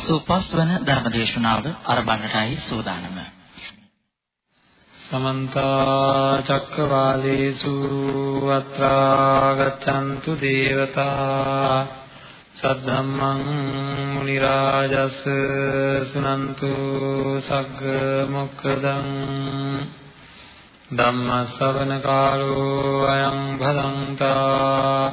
85 වන ධර්මදේශනාව අරබන්නටයි සූදානම. සමන්ත චක්කවාලේසු අත්‍රා ගච්ඡන්තු දේවතා සද්ධම්මං මුනි රාජස් සුනන්තු සග්ග මොක්කදං ධම්ම ශ්‍රවණ කාලෝ අයං භදංතා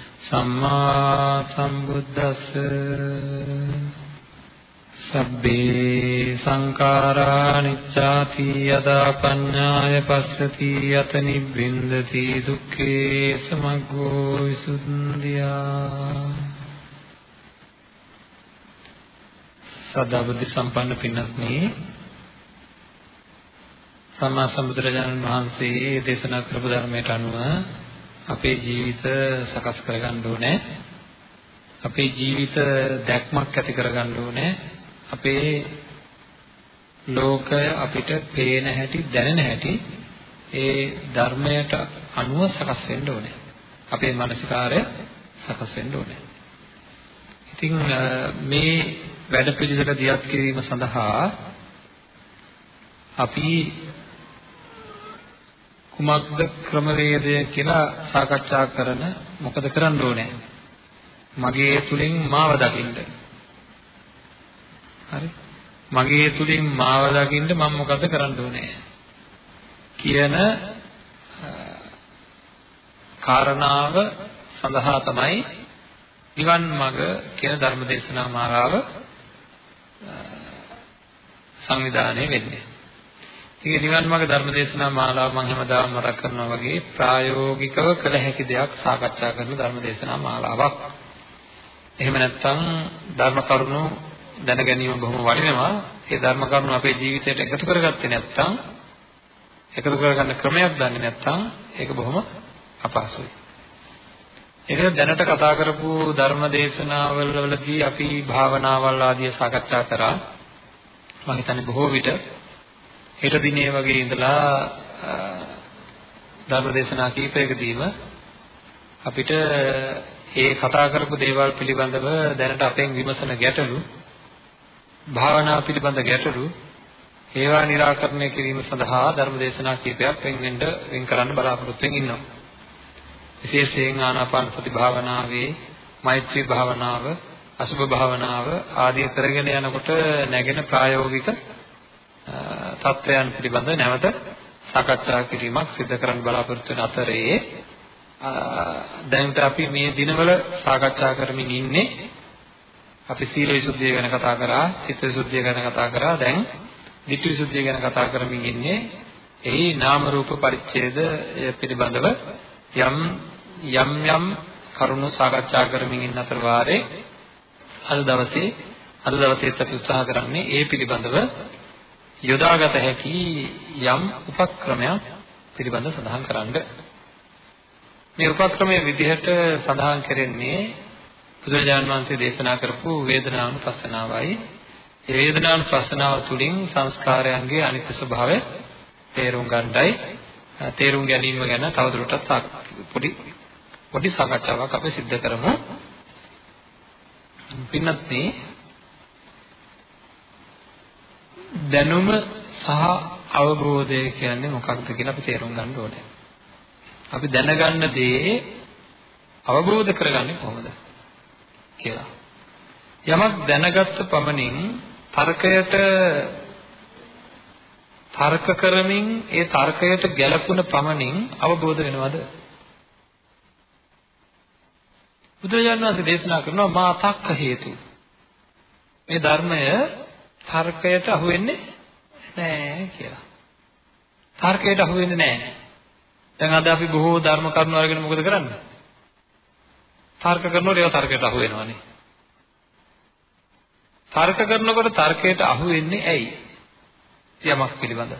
සම්මා සම්බුද්දස්ස සබ්බේ සංඛාරා නිච්ඡාති යදා පඤ්ඤාය පස්සති යත නිබ්බින්දති දුක්ඛේ සමග්ගෝ විසුද්ධියා සදා බුද්ධ සම්පන්න පින්වත්නි සම්මා සම්බුදුරජාණන් වහන්සේ දේශනා කරපු ධර්මයට අනුව අපේ ජීවිත සකස් කරගන්න ඕනේ. අපේ ජීවිත දැක්මක් ඇති කරගන්න ඕනේ. අපේ ලෝකය අපිට පේන හැටි දැනෙන හැටි ඒ ධර්මයට අනුව සකස් වෙන්න ඕනේ. අපේ මානසිකාරය සකස් වෙන්න ඕනේ. ඉතින් මේ වැඩ පිළිවෙල දියත් කිරීම සඳහා අපි කුමක්ද ක්‍රමවේදය කියලා සාකච්ඡා කරන මොකද කරන්න ඕනේ? මගේ තුලින් මාව දකින්න. හරි? මගේ තුලින් මාව දකින්න මම මොකද කරන්න ඕනේ? කියන කාරණාව සඳහා තමයි නිවන් මඟ කියන ධර්ම දේශනා මාලාව සංවිධානය වෙන්නේ. ඉතින් නිවන් මාර්ග ධර්මදේශනා මාලාව මම හැමදාම මතක් කරනවා වගේ ප්‍රායෝගිකව කළ හැකි දෙයක් සාකච්ඡා කරන ධර්මදේශනා මාලාවක්. එහෙම නැත්නම් ධර්ම කරුණු දැන ගැනීම බොහොම වටිනවා. ඒ ධර්ම කරුණු අපේ ජීවිතයට එකතු කරගත්තේ නැත්නම් එකතු කරගන්න ක්‍රමයක් දන්නේ නැත්නම් ඒක බොහොම අපහසුයි. ඒකද දැනට කතා කරපු ධර්ම දේශනාවලදී අපි භාවනාවල් ආදිය සාකච්ඡා කරා. මම හිතන්නේ බොහෝ විට හෙට දිනේ වගේ ඉඳලා ධර්ම දේශනා කීපයකදීම අපිට ඒ කතා කරපු දේවල් පිළිබඳව දැනට අපෙන් විමසන ගැටලු භාවනා පිළිබඳ ගැටලු ඒවා निराකරණය කිරීම සඳහා ධර්ම දේශනා කීපයක් වෙන් වෙන්න වෙන් කරන්න බලාපොරොත්තු වෙමින් ඉන්නවා. විශේෂයෙන් ආනාපාන සති භාවනාවේ මෛත්‍රී භාවනාව අසුභ භාවනාව ආදී කරගෙන යනකොට නැගෙන ප්‍රායෝගික තත්වයන් පිළිබඳ නැවත සාකච්ඡා කිරීමක් සිදු කරන්න බලාපොරොත්තු වෙන අතරේ දැන් අපි මේ දිනවල සාකච්ඡා කරමින් ඉන්නේ අපි සීල විසුද්ධිය ගැන කතා කරා, චිත්ත විසුද්ධිය ගැන කතා කරා, දැන් ධිට්ඨි විසුද්ධිය ගැන කතා කරමින් ඉන්නේ. එහි නාම රූප පරිච්ඡේදය පිළිබඳව යම් යම් යම් කරුණු සාකච්ඡා කරමින් ඉන්න අතර වාරේ අද දවසේ අද දවසේත් අපි උත්සාහ කරන්නේ ඒ පිළිබඳව යොදාගත හැකි යම් උපක්‍රමයක් පිළිබඳ සඳහන් කරන්න. මේ උපක්‍රමයේ විදිහට සඳහන් කරන්නේ බුදුරජාණන් වහන්සේ දේශනා කරපු වේදනානුපස්සනාවයි. ඒ වේදනානුපස්සනාව තුළින් සංස්කාරයන්ගේ අනිත්‍ය ස්වභාවය තේරුම් ගන්නයි තේරුම් ගැනීම ගැන තවදුරටත් පොඩි පොඩි සාකච්ඡාවක් අපි සිදු කරමු. පින්නත් දැනුම සහ අවබෝධය කියන්නේ මොකක්ද කියලා අපි තේරුම් ගන්න ඕනේ. අපි දැනගන්න දේ අවබෝධ කරගන්නේ කොහොමද කියලා. යමක් දැනගත්ත පමණින් තර්කයට තර්ක කරමින් ඒ තර්කයට ගැළපුණ පමණින් අවබෝධ වෙනවද? බුදුරජාණන් වහන්සේ දේශනා කරනවා මා තක්ක හේතු. මේ ධර්මය තර්කයට අහු වෙන්නේ නැහැ කියලා. තර්කයට අහු වෙන්නේ නැහැ. දැන් අද අපි බොහෝ ධර්ම කරුණු අරගෙන මොකද කරන්නේ? තර්ක කරනකොට ඒවා තර්කයට අහු වෙනවානේ. තර්ක කරනකොට තර්කයට අහු වෙන්නේ ඇයි? යමක් පිළිබඳ.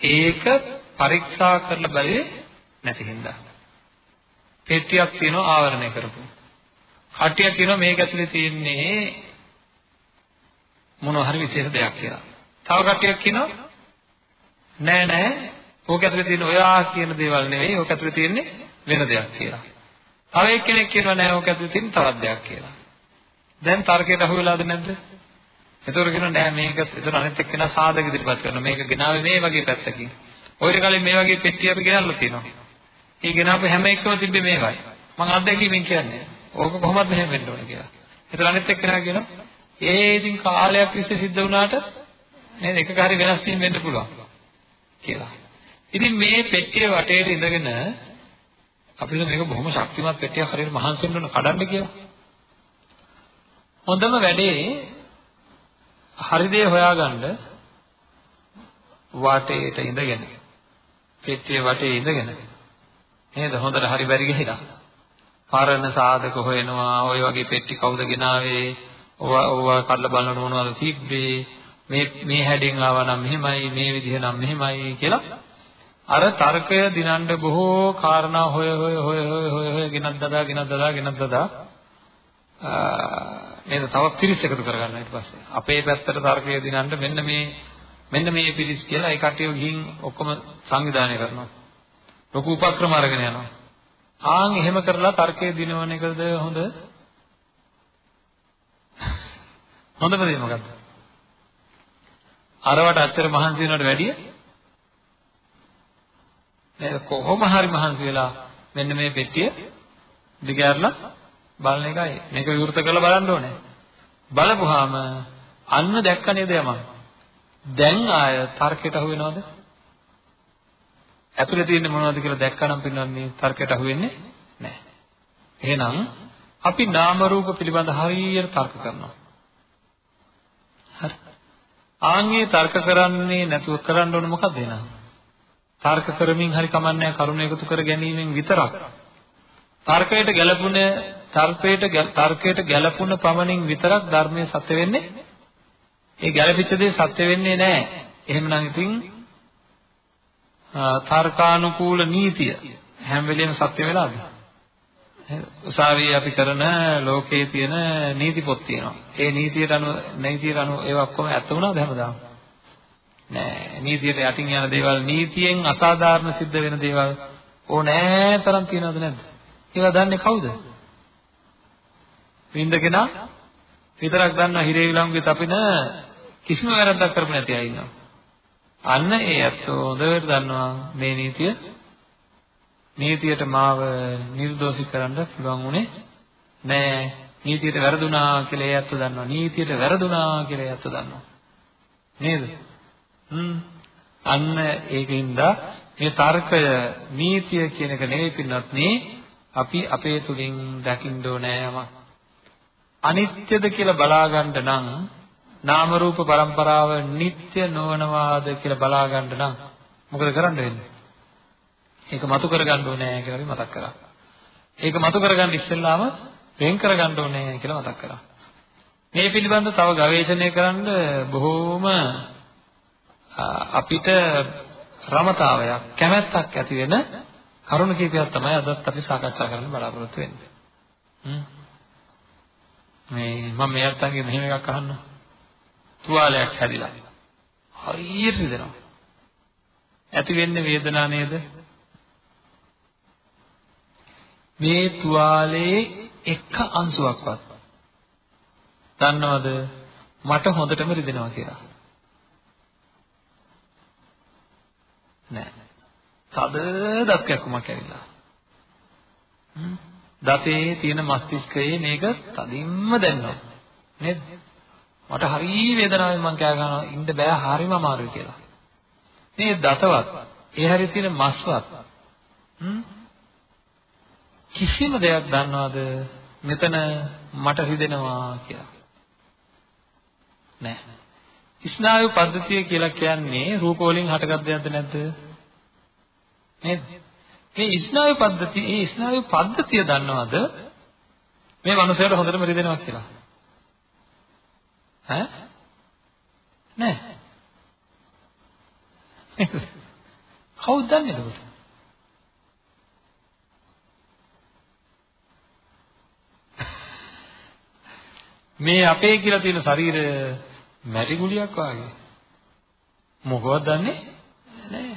ඒක පරීක්ෂා කරලා බලේ නැති හින්දා. පෙට්ටියක් තියෙනවා ආවරණය කරපු. කට්ටියක් කියනවා මේක ඇතුලේ තියෙන්නේ මොනවා හරි විශේෂ දෙයක් කියලා. තව කට්ටියක් කියනවා නෑ නෑ ඕක ඇතුලේ තියෙන ඔයා කියන දේවල් නෙවෙයි ඕක ඇතුලේ තියෙන්නේ වෙන දෙයක් කියලා. තව එක්කෙනෙක් කියනවා නෑ ඕක ඇතුලේ තියෙන තවත් දෙයක් කියලා. දැන් තර්කයට අහු වෙලාද නැද්ද? ඒතර කියනවා නෑ මේක ඒතර අනිත් එක්කෙනා සාධක ඉදිරිපත් කරනවා මේක ගෙනාවේ මේ වගේ පැත්තකින්. ඔයිට කලින් මේ වගේ පෙට්ටිය අපි ගෙනල්ලා තියෙනවා. ඒ ගෙනාවු හැම එකම තිබ්බේ මේකයි. මම අත්දැකීමෙන් කියන්නේ. ඕක කොහොමද මෙහෙම වෙන්න ඕනේ කියලා. ඒතර අනිත් එක්කෙනා කියනවා ඒ ඉතින් කාලයක් තිස්සේ සිද්ධ වුණාට නේද එකක හරි වෙනස් වීම වෙන්න පුළුවන් කියලා. ඉතින් මේ පෙට්ටිය වටේට ඉඳගෙන අපිට මේක බොහොම ශක්තිමත් පෙට්ටියක් හරියට මහන්සි වෙන්න ඕන කඩන්න කියලා. හොඳම වැඩේ හරි දේ හොයාගන්න වටේට ඉඳගෙන පෙට්ටිය වටේ ඉඳගෙන නේද හොඳට හරි බැරි ගිහිලා පරණ සාධක හොයනවා. ওই වගේ පෙට්ටි කවුද ගෙනාවේ? ඕවා ඕවා කඩලා බලන මොනවද තිබ්බේ? මේ මේ හැඩෙන් ආවා නම් මෙහෙමයි මේ විදිහ නම් මෙහෙමයි කියලා අර තර්කය දිනන්න බොහෝ කාරණා හොය හොය හොය හොය හොය හොය ගෙනත් දදා ගෙනත් දදා ගෙනත් දදා. නේද? තව පිරිස් එකතු කරගන්න ඊට පස්සේ. අපේ පැත්තට තර්කය දිනන්න මෙන්න මේ මෙන්න මේ පිරිස් කියලා ඒ කට්ටිය ගිහින් ඔක්කොම සංවිධානය කරනවා. ලොකු උපක්‍රම අරගෙන යනවා. ආන් එහෙම කරලා තර්කය දිනවන එකද හොඳ? හොඳම දේ මොකද්ද? අරවට අච්චර මහන්සි වෙනවට වැඩිය? නේද? කොහොම හරි මහන්සි වෙලා මෙන්න මේ පෙට්ටිය දිගහැරලා බලන එකයි. මේක විවෘත කරලා බලන්න ඕනේ. බලපුවාම අන්න දැක්ක නේද යමක්? දැන් ආය තර්කයට අහු වෙනවද? ඇතුලේ තියෙන්නේ මොනවද කියලා දැක්කනම් පින්නන්නේ තර්කයට අහු වෙන්නේ නැහැ. එහෙනම් අපි නාම රූප පිළිබඳ හරියට තර්ක කරනවා. හරි. ආන්ගේ තර්ක කරන්නේ නැතුව කරන්න ඕනේ මොකක්ද එහෙනම්? තර්ක කරමින් හරි කමන්නේ කරුණ එකතු කර ගැනීමෙන් විතරක්. තර්කයට ගැළපුණ තර්කයට තර්කයට ගැළපුණ පමණින් විතරක් ධර්මයේ සත්‍ය වෙන්නේ? ඒ ගැළපිච්ච දේ සත්‍ය වෙන්නේ නැහැ. එහෙමනම් ඉතින් තර්කානුකූල නීතිය හැම වෙලෙම සත්‍ය වෙලාද උසාවියේ අපි කරන ලෝකයේ තියෙන නීති පොත් තියෙනවා. ඒ නීතියට අනුව නීතියට අනුව ඒවා ඔක්කොම ඇත්ත වුණාද හැමදාම? නෑ. නීතියට යටින් යන දේවල් නීතියෙන් අසාධාරණ සිද්ධ වෙන දේවල් ඕනෑ තරම් තියෙනවද නැද්ද? ඒවා දන්නේ කවුද? වින්දගෙන විතරක් දන්නා හිරේ විලංගුවේ තපින කිසිම වැරද්දක් කරපු නැති අය ඉන්නවා. අන්න ඒ අතෝ හොඳට දන්නවා මේ නීතිය. නීතියට මාව නිර්දෝෂී කරන්න පුළුවන් උනේ නෑ. නීතියට වැරදුනා කියලා ඒ අත්ව දන්නවා. නීතියට වැරදුනා කියලා ඒ අත්ව දන්නවා. නේද? හ්ම්. අන්න ඒකින්ද මේ තර්කය නීතිය කියන එක නෙවෙයි පින්නත් අපි අපේ තුලින් දකින්න ඕනෑ යමක් අනිත්‍යද කියලා බලා ගන්න නම් නාම රූප પરම්පරාව නিত্য නොවනවාද කියලා බලා ගන්න නම් මොකද කරන්න වෙන්නේ? ඒක මතු කරගන්න ඕනේ කියලා අපි මතක් කරා. ඒක මතු කරගන්න ඉස්සෙල්ලාම වෙන් කරගන්න ඕනේ කියලා මතක් කරා. මේ පිළිබඳව තව ගවේෂණය කරන්න බොහෝම අපිට රමතාවයක් කැමැත්තක් ඇති වෙන කරුණ කීපයක් තමයි අදත් අපි සාකච්ඡා කරන්න බලාපොරොත්තු වෙන්නේ. මේ මම මේ අත්තන්ගේ මෙහෙම එකක් අහන්නම්. තුවාලයක් හැදිලා. හරියට රිදෙනවා. ඇති වෙන්නේ වේදනාව නේද? මේ තුවාලේ එක අංශුවක්වත් දන්නවද? මට හොඳටම රිදෙනවා කියලා. නෑ. තද දත්කැක්කමක් ඇවිල්ලා? දතේ තියෙන මස්තිෂ්කයේ මේක තදින්ම දැනෙනවා. නේද? මට හරි වේදනාවෙන් මං කෑ ගන්නවා ඉන්න බෑ හරිම අමාරුයි කියලා. මේ දතවත් ඒ හැරි තියෙන මස්වත් හ්ම්? කිසිම දෙයක් දන්නවද? මෙතන මට රිදෙනවා කියලා. නෑ. ස්නායු පද්ධතිය කියලා කියන්නේ රූප වලින් හටගත් දෙයක්ද නැද්ද? නේද? මේ ස්නායු පද්ධතිය ඒ ස්නායු පද්ධතිය දන්නවද? මේ මනුස්සයාට හොඳටම රිදෙනවා කියලා. ඈ? නෑ. කවුද දන්නේ එතකොට? මේ අපේ කියලා තියෙන ශරීරය මැටි ගුලියක් වගේ. මොකවද දන්නේ? නෑ.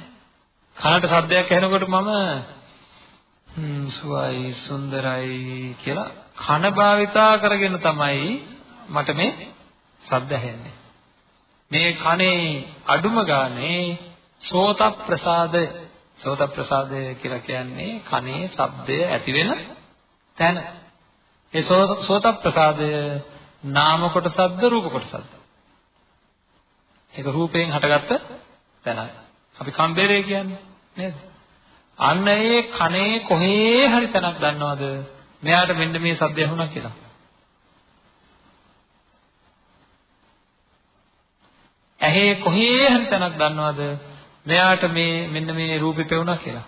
කනට ශබ්දයක් ඇහෙනකොට මම හ්ම් සුවයි සුන්දරයි කියලා කන භාවිතා කරගෙන තමයි මට මේ ශබ්ද ඇහෙන්නේ. මේ කනේ අඩුම ගානේ සෝත ප්‍රසාදය සෝත ප්‍රසාදය කියලා කියන්නේ කනේ ශබ්දය ඇති වෙන තැන. ඒ සෝත ප්‍රසාදය නාම කොටසක්ද රූප කොටසක්ද? ඒක රූපයෙන් හටගත්ත තැනයි. අපි කම්බරේ කියන්නේ නේද? අන්න ඒ කනේ කොහේ හරි තැනක් දන්නවද? මෙයාට මෙන්න මේ සද්දය ඇහුණා කියලා. ඇහි කොහේ හරි තැනක් දන්නවද? මෙයාට මේ මෙන්න මේ රූපේ පෙවුණා කියලා.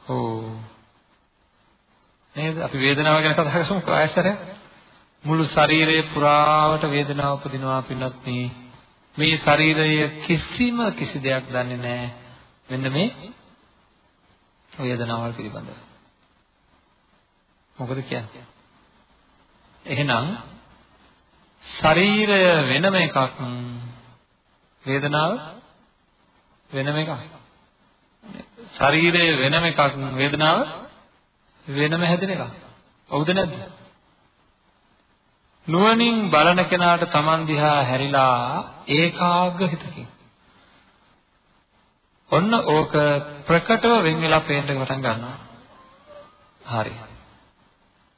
ඕ නේද? අපි වේදනාව ගැන කතා කරමු ආයතරයක්. මුළු ශරීරය පුරාවට වේදනාව උපදිනවා පින්නත් මේ ශරීරය කිසිම කිසි දෙයක් දන්නේ නැහැ. මෙන්න මේ වේදනාවල් පිළිබඳව. මොකද කියන්නේ? එහෙනම් ශරීරය වෙනම එකක් වේදනාව වෙනම එකක්. ශරීරය වෙනම එකක් වේදනාව වෙනම හැදෙන එකක්. හවුද නැද්ද? නුවණින් බලන කෙනාට Taman දිහා හැරිලා ඒකාග්‍ර හිතකින් ඔන්න ඕක ප්‍රකටව වෙන් වෙලා පේන්න පටන් ගන්නවා. හරි.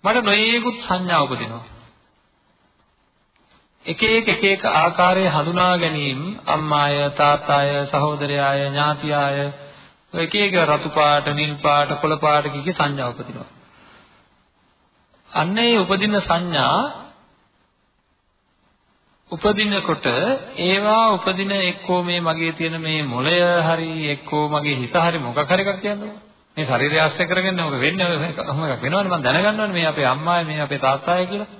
මට නොයේකුත් සංඥා උපදිනවා. එක එක එක එක ආකාරයේ හඳුනා ගැනීම අම්මාය තාත්තාය සහෝදරයාය ඥාතියාය එක එක රතු පාට නිල් පාට කොළ පාට කිකේ සංඥා උපදිනවා. අන්න ඒ උපදින සංඥා උපදිනකොට ඒවා උපදින එක්කෝ මේ මගේ තියෙන මේ මොළය හරි එක්කෝ මගේ හිත හරි මොකක් හරි එකක් කියන්නේ. මේ ශරීරය ආශ්‍රය කරගෙන මොක වෙන්නේ ඔහොම එකක් වෙනවනේ මම දැනගන්න ඕනේ මේ අපේ අම්මායි මේ අපේ තාත්තායි කියලා.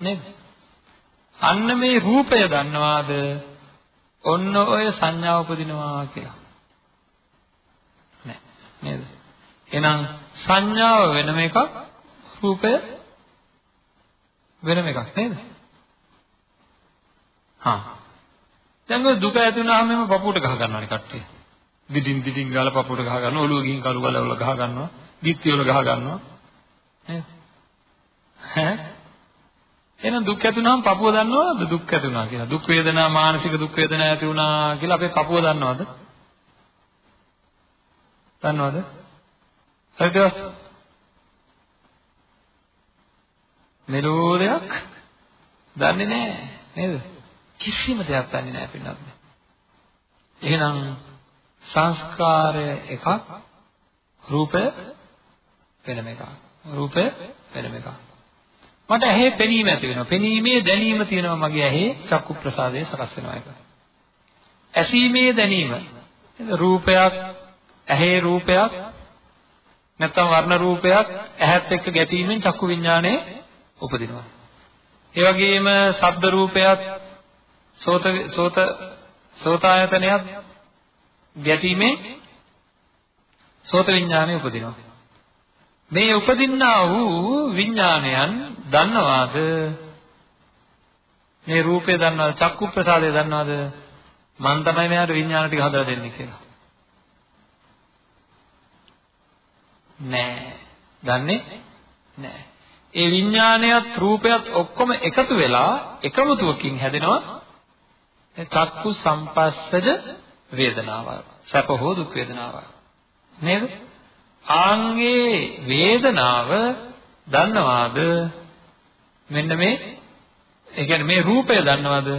නේද? අන්න මේ රූපය දන්නවාද? ඔන්න ඔය සංඥාව උපදිනවා කියලා. නෑ නේද? එහෙනම් සංඥාව වෙනම එකක් රූපය වෙනම එකක් නේද? හා. දැන් ඔය දුක ඇති වුණාම එම පපුවට ගහ ගන්නවානේ කට්ටිය. දිඩින් දිඩින් ගාලා පපුවට ගහ ගන්නවා, ඔළුව ගිහින් කළු ගාලා වල ගහ ගන්නවා, දිත්‍ය වල ගහ ගන්නවා. නේද? ඈ? එහෙනම් දුක් ඇති වුණාම පපුව දන්නවද දුක් ඇති වුණා කියලා. දුක් වේදනා, මානසික දුක් වේදනා ඇති වුණා කියලා අපේ පපුව දන්නවද? දන්නවද? හරිද? මෙලෝ දෙයක් දන්නේ නැහැ නේද? කිසිම දෙයක් දන්නේ නැහැ පින්නත්. එහෙනම් සංස්කාරය එකක් රූපය වෙනම එකක්. රූපය වෙනම එකක්. මට ඇහි පෙනීම ඇති වෙනවා. පෙනීමේ දැනීම තියෙනවා මගේ ඇහි චක්කු ප්‍රසාදයේ සකස් වෙනවා ඒක. ඇසීමේ දැනීම. රූපයක් ඇහි රූපයක් නැත්නම් වර්ණ රූපයක් ඇහත් එක්ක ගැටීමෙන් චක්කු විඥානයේ උපදිනවා. ඒ වගේම ශබ්ද රූපයක් සෝත සෝත සෝතායතනයක් ගැටීමෙන් සෝත විඥානය උපදිනවා. මේ උපදින්නා වූ විඥානයන් දන්නවාද? මේ රූපය දන්නවද? චක්කු ප්‍රසාදය දන්නවද? මම තමයි මෙයාට විඥාන ටික හදලා දෙන්නේ කියලා. නෑ. දන්නේ නෑ. ඒ විඥානයත් රූපයත් ඔක්කොම එකතු වෙලා එකමුතුවකින් හැදෙනවා චක්කු සම්පස්සජ වේදනාව. සැප හෝ දුක් වේදනාව. නේද? ආන්ගේ වේදනාව දන්නවාද? මෙන්න මේ ඒ කියන්නේ මේ රූපය දන්නවද?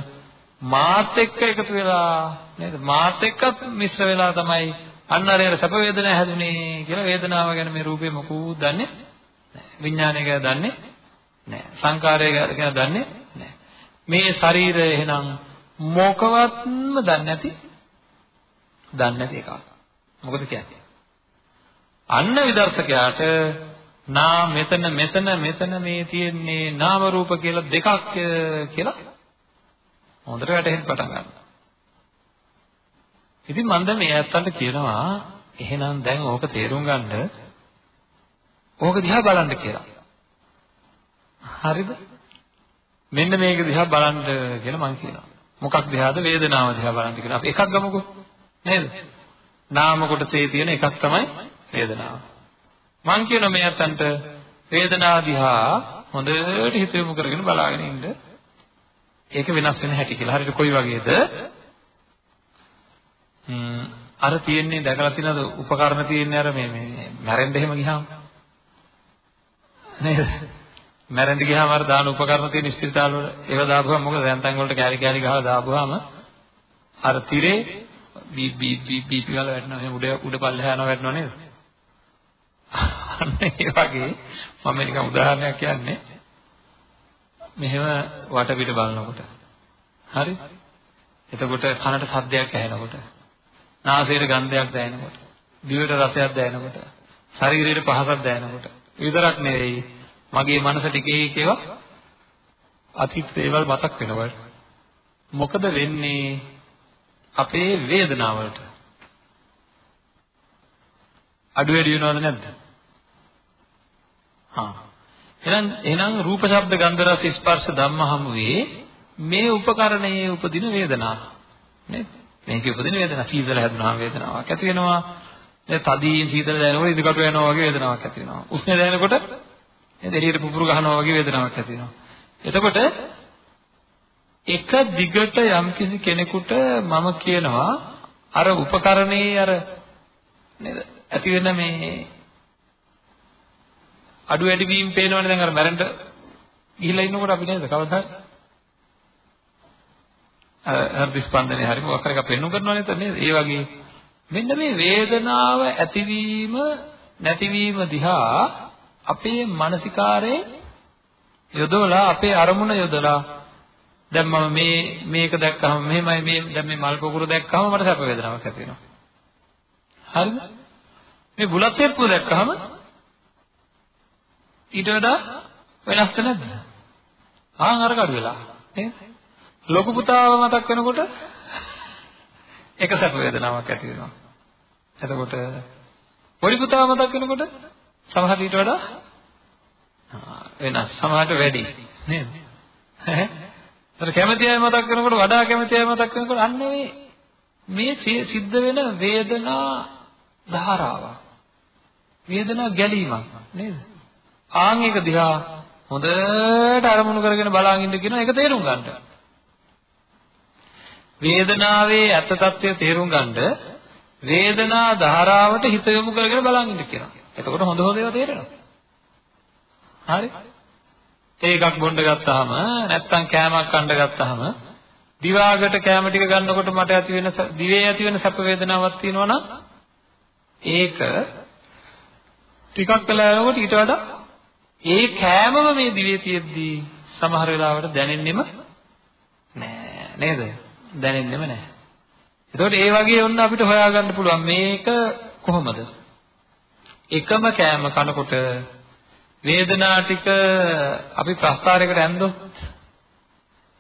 මාත් එක්ක එකතු වෙලා නේද? මාත් එක්කත් මිශ්‍ර වෙලා තමයි අන්න අර සැප වේදනාව හැදුනේ කියලා වේදනාව ගැන මේ රූපේ මොකුත් දන්නේ විඥානය ගැන දන්නේ නැහැ. සංකාරය ගැන දන්නේ නැහැ. මේ ශරීරය එහෙනම් මොකවත්ම දන්නේ නැති දන්නේ නැති එකක්. මොකද කියන්නේ? අන්න විදර්ශකයාට නා මෙතන මෙතන මෙතන මේ තියෙන්නේ නාම රූප කියලා දෙකක් කියලා හොඳට වැටහෙන්න පටන් ගන්නවා. ඉතින් මම දැන් මේ ඇත්තන්ට කියනවා එහෙනම් දැන් ඕක තේරුම් ගන්න ඕක දිහා බලන්න කියලා. හරිද? මෙන්න මේක දිහා බලන්න කියලා මම කියනවා. මොකක් දිහාද වේදනාව දිහා බලන්න කියලා. අපි එකක් ගමුකෝ. නේද? නාම කොටසේ තියෙන එකක් තමයි වේදනාව. මම කියනවා මේ අතන්ට වේදනාව දිහා හොඳට හිත යොමු කරගෙන බලාගෙන ඉන්න. ඒක වෙනස් වෙන හැටි කියලා. හරියට කොයි වගේද? අර තියෙන්නේ දැකලා තියෙනවද උපකරණ තියෙන්නේ අර මේ මේ මැරෙන්න එහෙම ගියාම නේද මැරෙන්න ගියාම අර දාන උපකරණ තියෙන ස්පිරිතාල වල ඒව දාපුවම මොකද දැන් තැන් වලට කෑලි කෑලි ගහලා දාපුවාම අර තිරේ බී බී බී බී කියලා වැටෙනවා එහෙම උඩ උඩ පල්ලෙහා යනවා වැටෙනවා නේද අන්න ඒ වගේ මම නිකන් උදාහරණයක් කියන්නේ. මෙහෙම වටපිට බලනකොට. හරි? එතකොට කනට සද්දයක් ඇහෙනකොට. නාසයට ගන්ධයක් දැනෙනකොට, දිවට රසයක් දැනෙනකොට, ශරීරයට පහසක් දැනෙනකොට. විතරක් නෙවෙයි මගේ මනස ටිකේ ඒවා අතීත දේවල් මතක් වෙනකොට මොකද වෙන්නේ? අපේ වේදනාවලට. අඩු වැඩි වෙනවද නැද්ද? හා. එහෙනම් එහෙනම් රූප ශබ්ද ගන්ධ රස ස්පර්ශ ධම්ම හමුවේ මේ උපකරණයේ උපදින වේදනාව නේද? මේකේ උපදින වේදනාව සීතල හැදුනහම වේදනාවක් ඇති වෙනවා. දැන් තදින් සීතල දැනෙනකොට ඉදිකට යනවා වගේ වේදනාවක් ඇති වෙනවා. උෂ්ණ දැනෙනකොට නේද? එළියට පුපුරු ගහනවා වගේ වේදනාවක් ඇති වෙනවා. එතකොට එක දිගට යම්කිසි කෙනෙකුට මම කියනවා අර උපකරණේ අර නේද? ඇති වෙන මේ අඩු වැඩි වීම පේනවනේ දැන් අර මැරෙන්න ගිහිල්ලා ඉන්නකොට අපි නේද කවදා හෘද ස්පන්දනය හරි මොකක් හරි එකක් පෙන්වු කරනවා නේද නේද? ඒ වගේ මෙන්න මේ වේදනාව ඇතිවීම නැතිවීම දිහා අපේ මානසිකාරේ යොදවලා අපේ අරමුණ යොදලා දැන් මම මේ මේක දැක්කම මෙහෙමයි මේ දැන් මේ මල් පොකුර දැක්කම මට සැප වේදනාවක් ඇති වෙනවා. හරිද? මේ බුලත් තෙප්පුව දැක්කම ඊට වඩා වෙනස්ද නැද්ද? ආන් අර කඩු වෙලා නේද? ලොකු පුතාව මතක් වෙනකොට එක සැප වේදනාවක් ඇති වෙනවා. එතකොට පොඩි පුතාව මතක් වෙනකොට සමහර ඊට වඩා වෙනස් සමහරට වැඩි නේද? ඒතර කැමැති අය මතක් වෙනකොට වඩා කැමැති අය මතක් වෙනකොට අන්න මේ මේ සිද්ධ වෙන වේදනා ධාරාවක්. වේදනා ගැලීමක් නේද? ආන් එක දිහා හොඳට අරමුණු කරගෙන බලාගෙන ඉන්න කියනවා ඒක තේරුම් ගන්න. වේදනාවේ ඇත්ත తත්වය තේරුම් ගන්නද වේදනා ධාරාවට හිත යොමු කරගෙන බලන් ඉන්න කියනවා. එතකොට හොඳ හොඳ ඒවා තේරෙනවා. හරි? ඒකක් බොන්න ගත්තාම නැත්තම් කෑමක් කන්න ගත්තාම දිවාගට කෑම ටික ගන්නකොට මට ඇති වෙන දිවේ ඇති වෙන සැප වේදනාවක් තියෙනවා නම් ඒක ටිකක් වෙලා යනකොට ඊට වඩා ඒ කෑමම මේ දිවේ තියෙද්දී සමහර වෙලාවට දැනෙන්නෙම නෑ නේද? දැනෙන්නෙම නැහැ. එතකොට ඒ වගේ ඔන්න අපිට හොයාගන්න පුළුවන් මේක කොහොමද? එකම කෑම කනකොට වේදනා ටික අපි ප්‍රස්තාරයකට ඇන්දොත්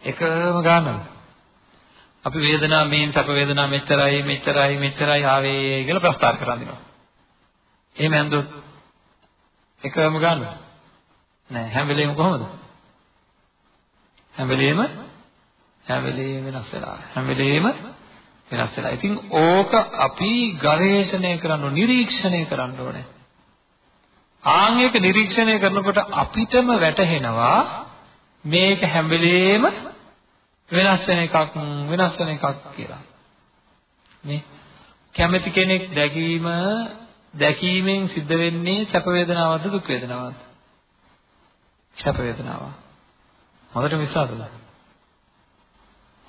එකම ගන්නවද? අපි වේදනා මේන් සැප වේදනා මෙච්චරයි මෙච්චරයි මෙච්චරයි ආවේ කියලා ප්‍රස්තාර කරන් දෙනවා. එහෙම ඇන්දොත් එකම ගන්නවද? නෑ හැම වෙලේම කොහොමද? හැම වෙලේම හැම වෙලේම වෙනස් වෙලා හැම වෙලේම වෙනස් වෙලා. ඉතින් ඕක අපි ගවේෂණය කරන්න නිරීක්ෂණය කරන්න ඕනේ. ආන් ඒක නිරීක්ෂණය කරනකොට අපිටම වැටහෙනවා මේක හැම වෙලේම වෙනස් වෙන එකක් වෙනස් වෙන එකක් කියලා. මේ කැමැති කෙනෙක් දැකීම දැකීමෙන් සිද්ධ වෙන්නේ සැප වේදනාවක්ද දුක් වේදනාවක්ද? සැප වේදනාවක්. හොඳට විශ්වාසද?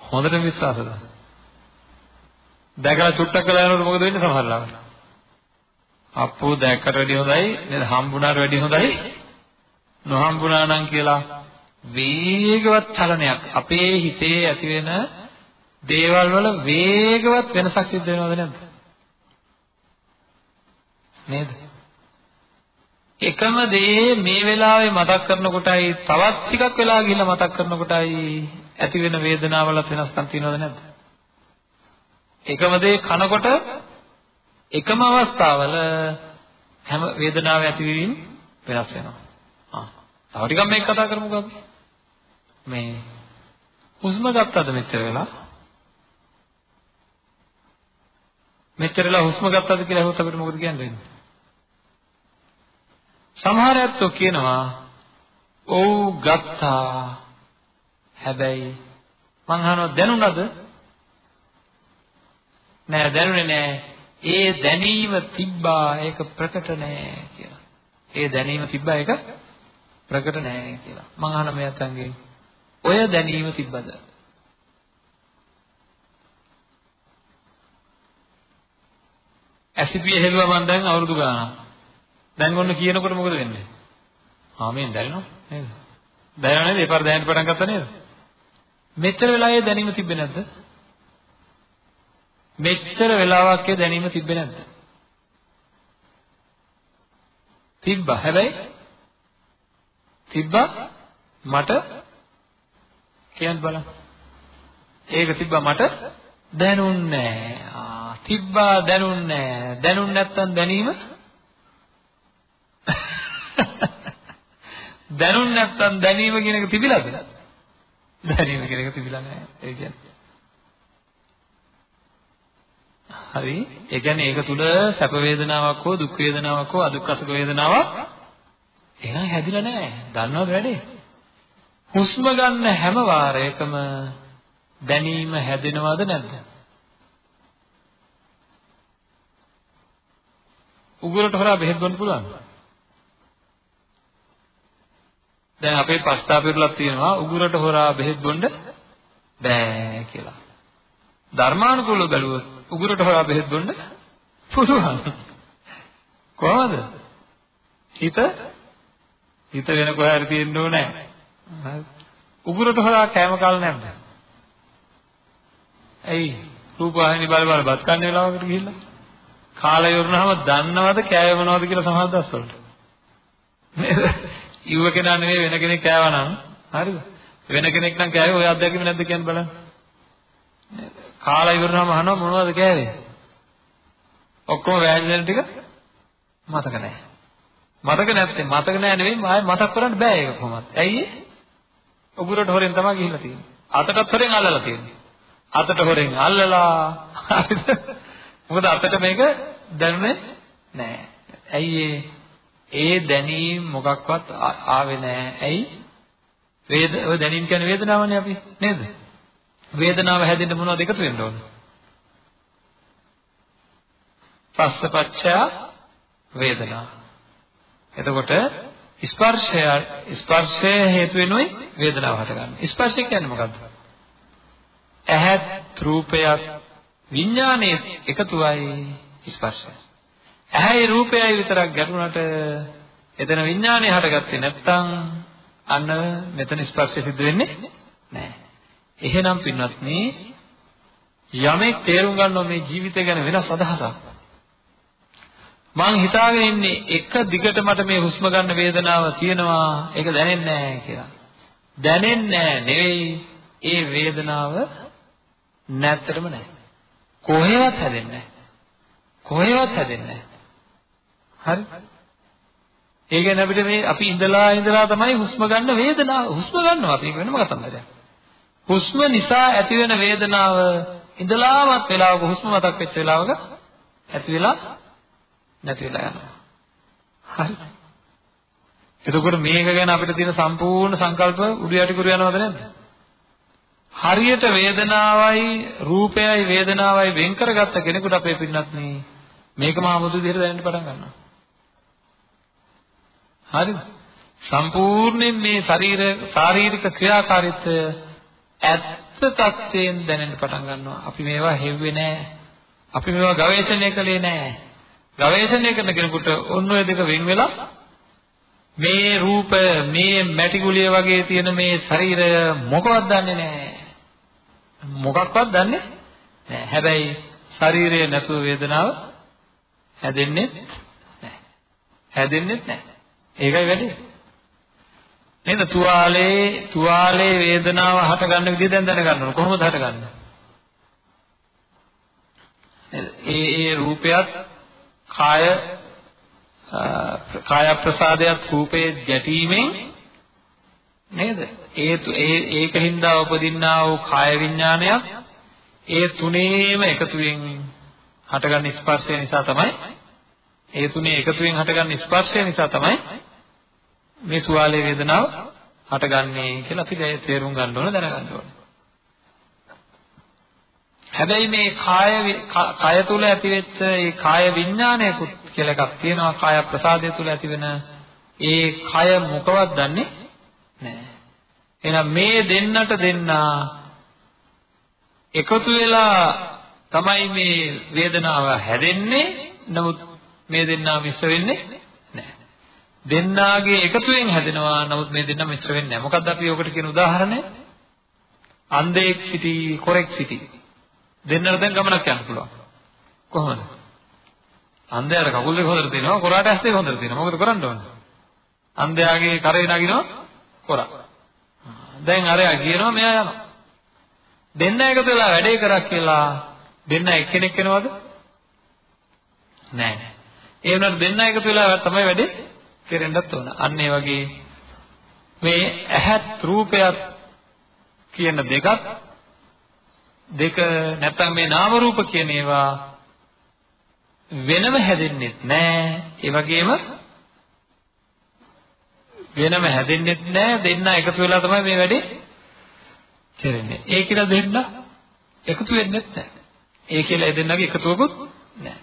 හොඳට විශ්වාසද? දැකලා චුට්ටක් වෙලා යනකොට මොකද වෙන්නේ සමහර ලාවට? අප්පෝ දැක්කට වැඩිය හොඳයි නේද? හම්බුණාට වැඩිය හොඳයි. නොහම්බුණා නම් කියලා වේගවත් චලනයක් අපේ හිතේ ඇති වෙන දේවල් වල වේගවත් වෙනසක් සිද්ධ වෙනවද නැද්ද? නේද? එකම දේ මේ වෙලාවේ මතක් කරනකොටයි තවත් ටිකක් වෙලා ගිහිල්ලා මතක් කරනකොටයි ඇති වෙන වේදනාවලත් වෙනස්කම් තියෙනවද නැද්ද? එකම දේ කනකොට එකම අවස්ථාවල හැම වේදනාවක් ඇතිවීම වෙනස් වෙනවා. ආ. තව ටිකක් මේක කතා කරමුකෝ අපි. මේ හුස්ම ගත්තද මෙච්චර වෙලා? මෙච්චර වෙලා හුස්ම ගත්තද කියලා අහුවොත් අපිට මොකද කියන්නේ? සමහර ඇත්තෝ කියනවා ඔව් ගත්තා. හැබැයි මං අහනවා දැනුණාද? නෑ දැනුනේ නෑ. ඒ දැනීම තිබ්බා ඒක ප්‍රකට නෑ කියලා. ඒ දැනීම තිබ්බා ඒක ප්‍රකට නෑ කියලා. මං අහන මේ අතංගෙන් ඔය දැනීම තිබ්බද? ඇසිපිය හෙළුවා මං දැන් අවුරුදු ගානක්. දැන් ඔන්න කියනකොට මොකද වෙන්නේ? ආ මේ දැනෙනව නේද? දැනෙනව නේද? ඒ පාර දැනෙන්න පටන් ගත්තා නේද? මෙච්චර වෙලා ඒ දැනීම තිබ්බේ නැද්ද? මෙච්චර වෙලාවක් ඒ දැනීම තිබ්බේ නැද්ද? තිබ්බා. හැබැයි තිබ්බා මට කියන්න බලන්න. ඒක තිබ්බා මට දැනුන්නේ නැහැ. ආ තිබ්බා දැනුන්නේ නැහැ. දැනුන්නේ නැත්තම් දැනීම දැනුන්නේ නැත්තම් දැනීම කියන එක තිබිලාද? දැනීම කියන එක තිබිලා නැහැ. ඒ කියන්නේ. හරි. ඒ කියන්නේ ඒක තුල සැප වේදනාවක් හෝ දුක් වේදනාවක් හෝ අදුක්කසක වේදනාවක් එහෙනම් හැදිලා නැහැ. දන්නවද වැඩේ? හුස්ම ගන්න හැම වාරයකම දැනීම හැදෙනවද නැද්ද? උගුරට හොරා බෙහෙත් බොන්න පුළුවන්ද? දැන් අපේ පස්තාපිරුලක් තියෙනවා උගුරට හොරා බෙහෙත් බොන්න බෑ කියලා. ධර්මානුකූලව බැලුවොත් උගුරට හොරා බෙහෙත් බොන්න පුළුවන්. කොහොමද? හිත හිත වෙන කොහේ හරි තියෙන්න ඕනේ. උගුරට හොරා කෑම කාල නැද්ද? ඇයි? රූපවාහිනී බල බල බත් කන්න වෙලාවකට ගිහිල්ලා කාලය වුණාම දන්නවද කෑවේ මොනවද කියලා සමහර දවස්වලට. නේද? ඉව කෙනා නෙවෙයි වෙන කෙනෙක් කෑවා නම් හරිද? වෙන කෙනෙක් නම් කෑවේ ඔය අත්දැකීම නැද්ද කියන්න බලන්න. කාලා ඉවරනම අහනවා මොනවද කෑවේ? ඔක්කොම වැයදෙන ටික මතක නැහැ. මතක නැත්තේ මතක නැහැ නෙවෙයි ආයෙ මතක් කරන්න බෑ ඒක කොහොමද? ඇයි උගුරට හොරෙන් තමයි ගිහිල්ලා තියෙන්නේ. අතටත් හොරෙන් අල්ලලා තියෙන්නේ. අතට හොරෙන් අල්ලලා හරිද? මොකද අතට මේක දැනුනේ නැහැ. ඇයි ඒ ඒ දැනීම මොකක්වත් ආවේ නැහැ. ඇයි? වේද ඔය දැනීම කියන්නේ වේදනාවනේ අපි නේද? වේදනාව හැදෙන්න මොනවද එකතු වෙන්න ඕන? පස්සපච්චය වේදනා. එතකොට ස්පර්ශය ස්පර්ශය හේතු වෙනුයි වේදනාව හටගන්නේ. ස්පර්ශය කියන්නේ මොකද්ද? ඇහත් රූපයක් විඥානයේ එකතුවයි ස්පර්ශය. ඇහැයි රූපයයි විතරක් ගැටුණට එතන විඥානය හටගත්තේ නැත්නම් අන්න මෙතන ස්පර්ශය සිද්ධ වෙන්නේ නැහැ. එහෙනම් පින්වත්නි යමෙක් තේරුම් ගන්නවා මේ ජීවිතය ගැන වෙනස් අදහසක්. මං හිතාගෙන ඉන්නේ එක දිගට මට මේ හුස්ම ගන්න වේදනාව තියෙනවා ඒක දැනෙන්නේ නැහැ කියලා. දැනෙන්නේ නැහැ නෙවෙයි ඒ වේදනාව නැත්තරම නැහැ. කොහෙවත් හැදෙන්නේ නැහැ. කොහෙවත් හැදෙන්නේ නැහැ. හරි? ඒ කියන්නේ අපිට මේ අපි ඉඳලා ඉඳලා තමයි හුස්ම ගන්න වේදනාව හුස්ම ගන්නවා අපි වෙනම කතන්දරයක්. හුස්ම නිසා ඇති වෙන වේදනාව ඉඳලාවත් වෙලාවක හුස්ම මතක් වෙච්ච වෙලාවක ඇති වෙලා නැති වෙලා යනවා. හරි. එතකොට මේක ගැන අපිට තියෙන සම්පූර්ණ සංකල්ප උඩු යටි කර යනවද නැද්ද? හරියට වේදනාවයි රූපයයි වේදනාවයි වෙන් කරගත්ත කෙනෙකුට අපේ පින්නත් මේක මාමුතු විදිහට දැනෙන්න පටන් ගන්නවා. හරිද? සම්පූර්ණයෙන් මේ ශරීර ශාරීරික ක්‍රියාකාරීත්වය ඇත්ත තත්ත්වයෙන් දැනෙන්න පටන් ගන්නවා. අපි මේවා හෙව්වේ නැහැ. අපි මේවා ගවේෂණය කළේ නැහැ. ගවේෂණය කරන කෙනෙකුට ඔන්න ඔය දෙක වෙන් වෙලා මේ රූපය මේ මැටි ගුලිය වගේ තියෙන මේ ශරීරය මොකවත් දන්නේ නැහැ. මොකක්වත් දන්නේ නැහැ. හැබැයි ශරීරය නැතුව වේදනාව හැදෙන්නේ නැහැ. හැදෙන්නේ නැහැ. ඒකයි වැඩි. නේද? තුවාලේ තුවාලේ වේදනාව හට ගන්න විදිහ දැන් දැනගන්න ඕන. කොහොමද හටගන්නේ? ඒ ඒ රූපයත් කාය කාය ප්‍රසාදයක් රූපයේ ගැටීමෙන් නේද? ඒ ඒ ඒකින්ද උපදින්නා වූ කාය විඥානයක් ඒ තුනේම එකතුවෙන් හටගන්න ස්පර්ශය නිසා තමයි ඒ තුනේ එකතුවෙන් හටගන්න ස්පර්ශය නිසා තමයි මේ තුවාලේ වේදනාව හටගන්නේ කියලා අපි තේරුම් ගන්න ඕන දැනගන්න ඕන. හැබැයි මේ කාය කය තුල ඇතිවෙච්ච ඒ කාය විඥානයකුත් කියලා එකක් තියෙනවා කාය ප්‍රසාදය තුල ඇතිවෙන ඒ කය මොකවත් දන්නේ නැහැ. එහෙනම් මේ දෙන්නට දෙන්නා එකතු වෙලා තමයි මේ වේදනාව හැදෙන්නේ. නමුත් මේ දෙන්නා මිශ්‍ර වෙන්නේ නැහැ. දෙන්නාගේ එකතුවෙන් හැදෙනවා. නමුත් මේ දෙන්නා මිශ්‍ර වෙන්නේ නැහැ. මොකද්ද අපි ඔකට කියන උදාහරණය? අන්ධෙක් සිටි, කොරෙක් සිටි. දෙන්නට දැන් ගමනක් යන්න පුළුවන්. කොහොමද? අන්ධයාට කකුල් දෙක හොඳට තියෙනවා, කොරාට ඇස් දෙක හොඳට තියෙනවා. මොකද කරන්න ඕනේ? අන්ධයාගේ කරේ නගිනවා කොරා. දැන් අරයා කියනවා මෙයා යනවා. දෙන්න එකතු වෙලා වැඩේ කරක් කියලා දෙන්න එක්කෙනෙක් වෙනවද? නෑ. ඒ වුණාට දෙන්න එකතු වෙලා තමයි වැඩේ කෙරෙන්නත් ඕන. අන්න ඒ වගේ මේ ඇහත් රූපයත් කියන දෙකත් දෙක නැත්නම් මේ නාම රූප කියන ඒවා වෙනම හැදෙන්නෙත් නෑ. ඒ වගේම වෙනම හැදෙන්නෙත් නෑ. දෙන්න එකතු වෙලා තමයි මේ වැඩේ කෙරෙන්නේ. ඒ කියලා දෙන්න එකතු වෙන්නෙත් නෑ. ඒ කියලා ඒ දෙන්නගේ එකතුවකුත් නෑ.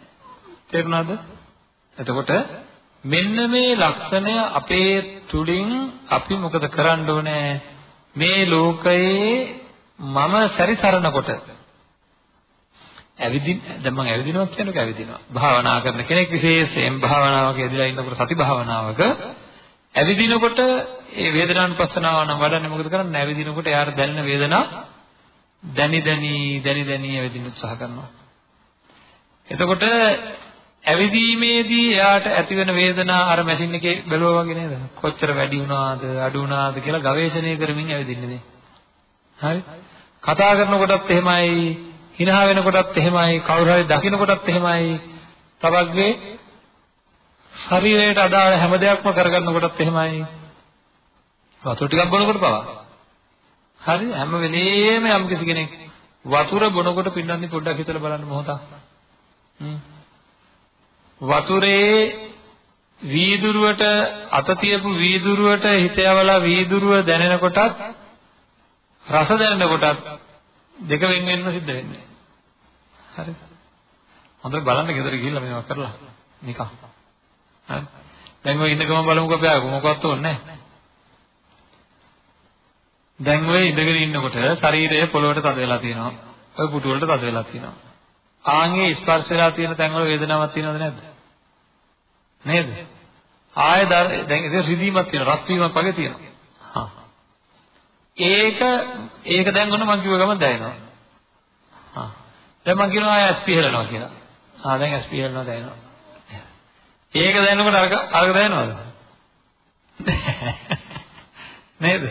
තේරුණාද? එතකොට මෙන්න මේ ලක්ෂණය අපේ තුලින් අපි මොකද කරන්න ඕනේ? මේ ලෝකයේ මම සැරිසරනකොට ඇවිදින් දැන් මම ඇවිදිනවා කියනක ඇවිදිනවා. භාවනා කරන කෙනෙක් විශේෂයෙන් භාවනාවක යෙදලා ඉන්නකොට සති භාවනාවක ඇවිදිනකොට ඒ වේදනානුපස්සනාව නම් වඩන්නේ මොකද කරන්නේ? ඇවිදිනකොට එයාට දැනෙන වේදනාව දැනි දැනි දැනි දැනි ඇවිදින්න උත්සාහ කරනවා. එතකොට ඇවිදීමේදී එයාට ඇතිවෙන වේදනාව අර මැෂින් එකේ බැලුවා වගේ නේද? කොච්චර වැඩි වුණාද, අඩු වුණාද කියලා ගවේෂණය කරමින් ඇවිදින්නේ මේ. හරි? කතා කරනකොටත් එහෙමයි, හිනහ වෙනකොටත් එහෙමයි, කවුරු හරි දකින්නකොටත් එහෙමයි. තවගේ ශරීරයට අදාළ හැම දෙයක්ම කරගන්නකොටත් එහෙමයි. වතුර ටිකක් බොනකොට පවා. හරි හැම වෙලේම යම් කිසි කෙනෙක් වතුර බොනකොට පින්නන්නේ පොඩ්ඩක් හිතලා බලන්න මොහොතක්. වතුරේ වීදුරුවට අත තියපු වීදුරුවට හිත යවලා වීදුරුව දැනෙනකොටත් රස දැනෙන කොටත් දෙක වෙන් වෙන්න සිද්ධ වෙන්නේ. හරිද? හොඳට බලන්න ගෙදර ගිහිල්ලා මේවා කරලා නිකන්. හරි. දැන් ඔය ඉන්න ගමන් බලමුකෝ අපි ආව මොකවත් ඕනේ නැහැ. දැන් ඔය ඉඳගෙන ඉන්නකොට ශරීරය පොළොවට තද වෙලා තියෙනවා. ඔය පුටු වලට තද වෙලා තියෙනවා. ආන්ගේ ස්පර්ශ වෙලා තියෙන තැන් වල වේදනාවක් තියෙනවද නැද්ද? නේද? ආය දැන් ඒක රිදීමක් තියෙනවා, රත් වීමක් වගේ තියෙනවා. ඒක ඒක දැන් ඔන්න මං කිව්ව ගමන් දැනෙනවා. හා. දැන් මං කියනවා ආය SP හෙලනවා කියලා. ආ දැන් SP හෙලනවා දැනෙනවා. ඒක දැනනකොට අරක අරක දැනෙනවද? නේද?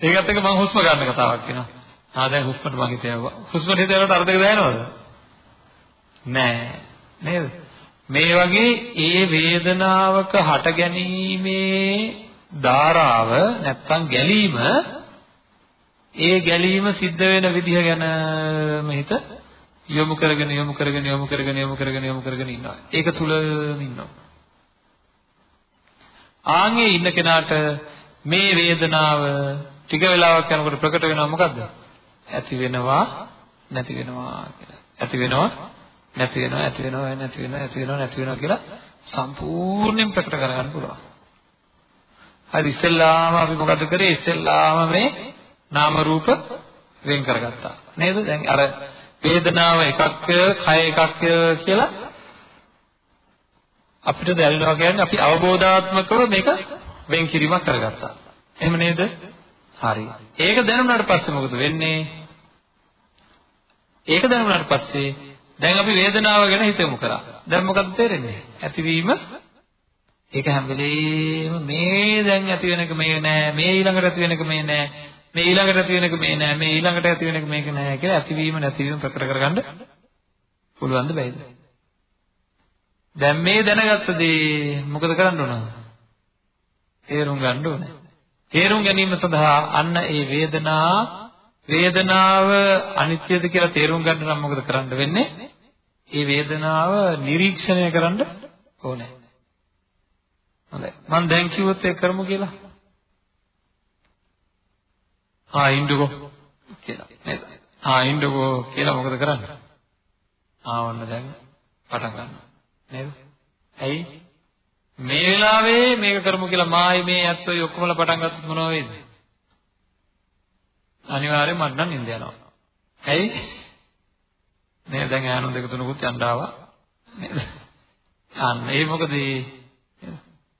ඒකත් එක්ක මං හුස්ම ගන්න කතාවක් කියනවා. ආ දැන් හුස්මට මං හිතේවා. හුස්මට හිතේවට අර දෙක දැනෙනවද? නෑ. නේද? මේ වගේ ඒ වේදනාවක හට ගැනීමේ ධාරාව නැත්තම් ගැලීම ඒ ගැලීම සිද්ධ වෙන විදිහ ගැනම හිත යොමු කරගෙන යොමු කරගෙන යොමු කරගෙන යොමු කරගෙන යොමු කරගෙන ඉන්නවා. ඒක තුලම ඉන්නවා. ආන්ගේ ඉන්න කෙනාට මේ වේදනාව ටික වෙලාවක් යනකොට ප්‍රකට වෙනවා මොකද්ද? ඇති වෙනවා නැති වෙනවා කියලා. ඇති වෙනවා නැති වෙනවා ඇති වෙනවා නැති වෙනවා ඇති වෙනවා නැති වෙනවා කියලා සම්පූර්ණයෙන් ප්‍රකට කරගන්න පුළුවන්. හරි ඉස්සෙල්ලාම අපි මොකද කරේ? ඉස්සෙල්ලාම මේ නාම රූප වෙන් කරගත්තා. නේද? දැන් අර වේදනාව එකක්ය, කය එකක්ය කියලා අපිට දැනෙනවා කියන්නේ අපි අවබෝධාත්මකව මේක වෙන් කිරීමක් කරගත්තා. එහෙම නේද? හරි. ඒක දැනුණාට පස්සේ මොකද වෙන්නේ? ඒක දැනුණාට පස්සේ දැන් අපි වේදනාව ගැන හිතමු කරා. දැන් මොකද තේරෙන්නේ? ඇතිවීම ඒක හැම වෙලේම මේ දැන් ඇති වෙන එක මේ නෑ මේ ඊළඟට ඇති වෙන එක මේ නෑ මේ ඊළඟට ඇති වෙන එක මේ නෑ මේ ඊළඟට ඇති වෙන එක මේක නෑ කියලා ඇතිවීම නැතිවීම ප්‍රකට කරගන්න පුළුවන්ද බැයිද දැන් මේ දැනගත්ත දේ මොකද කරන්න ඕන තේරුම් ගන්න ඕනේ තේරුම් ගැනීම සඳහා අන්න ඒ වේදනා වේදනාව අනිත්‍යද කියලා තේරුම් ගන්න නම් මොකද කරන්න වෙන්නේ? ඒ වේදනාව නිරීක්ෂණය කරන්න ඕනේ. හොඳයි. මම දැන් කිව්වොත් ඒක කරමු කියලා. ආ ඉන්නකෝ කියලා. නේද? ආ ඉන්නකෝ කියලා මොකද කරන්නේ? ආ ඔන්න දැන් පටන් ගන්නවා. නේද? ඇයි? මේ වෙලාවේ මේක කරමු කියලා මායි මේ ඇත්තෝ ඔක්කොමලා පටන් ගත්තොත් මොනව වෙයිද? අනිවාර්යයෙන් මට නම් නිින්ද යනවා. ඇයි? නේද දැන් ඈනුම් දෙක තුනකුත් යන්න ආවා. නේද? අන්න ඒ මොකද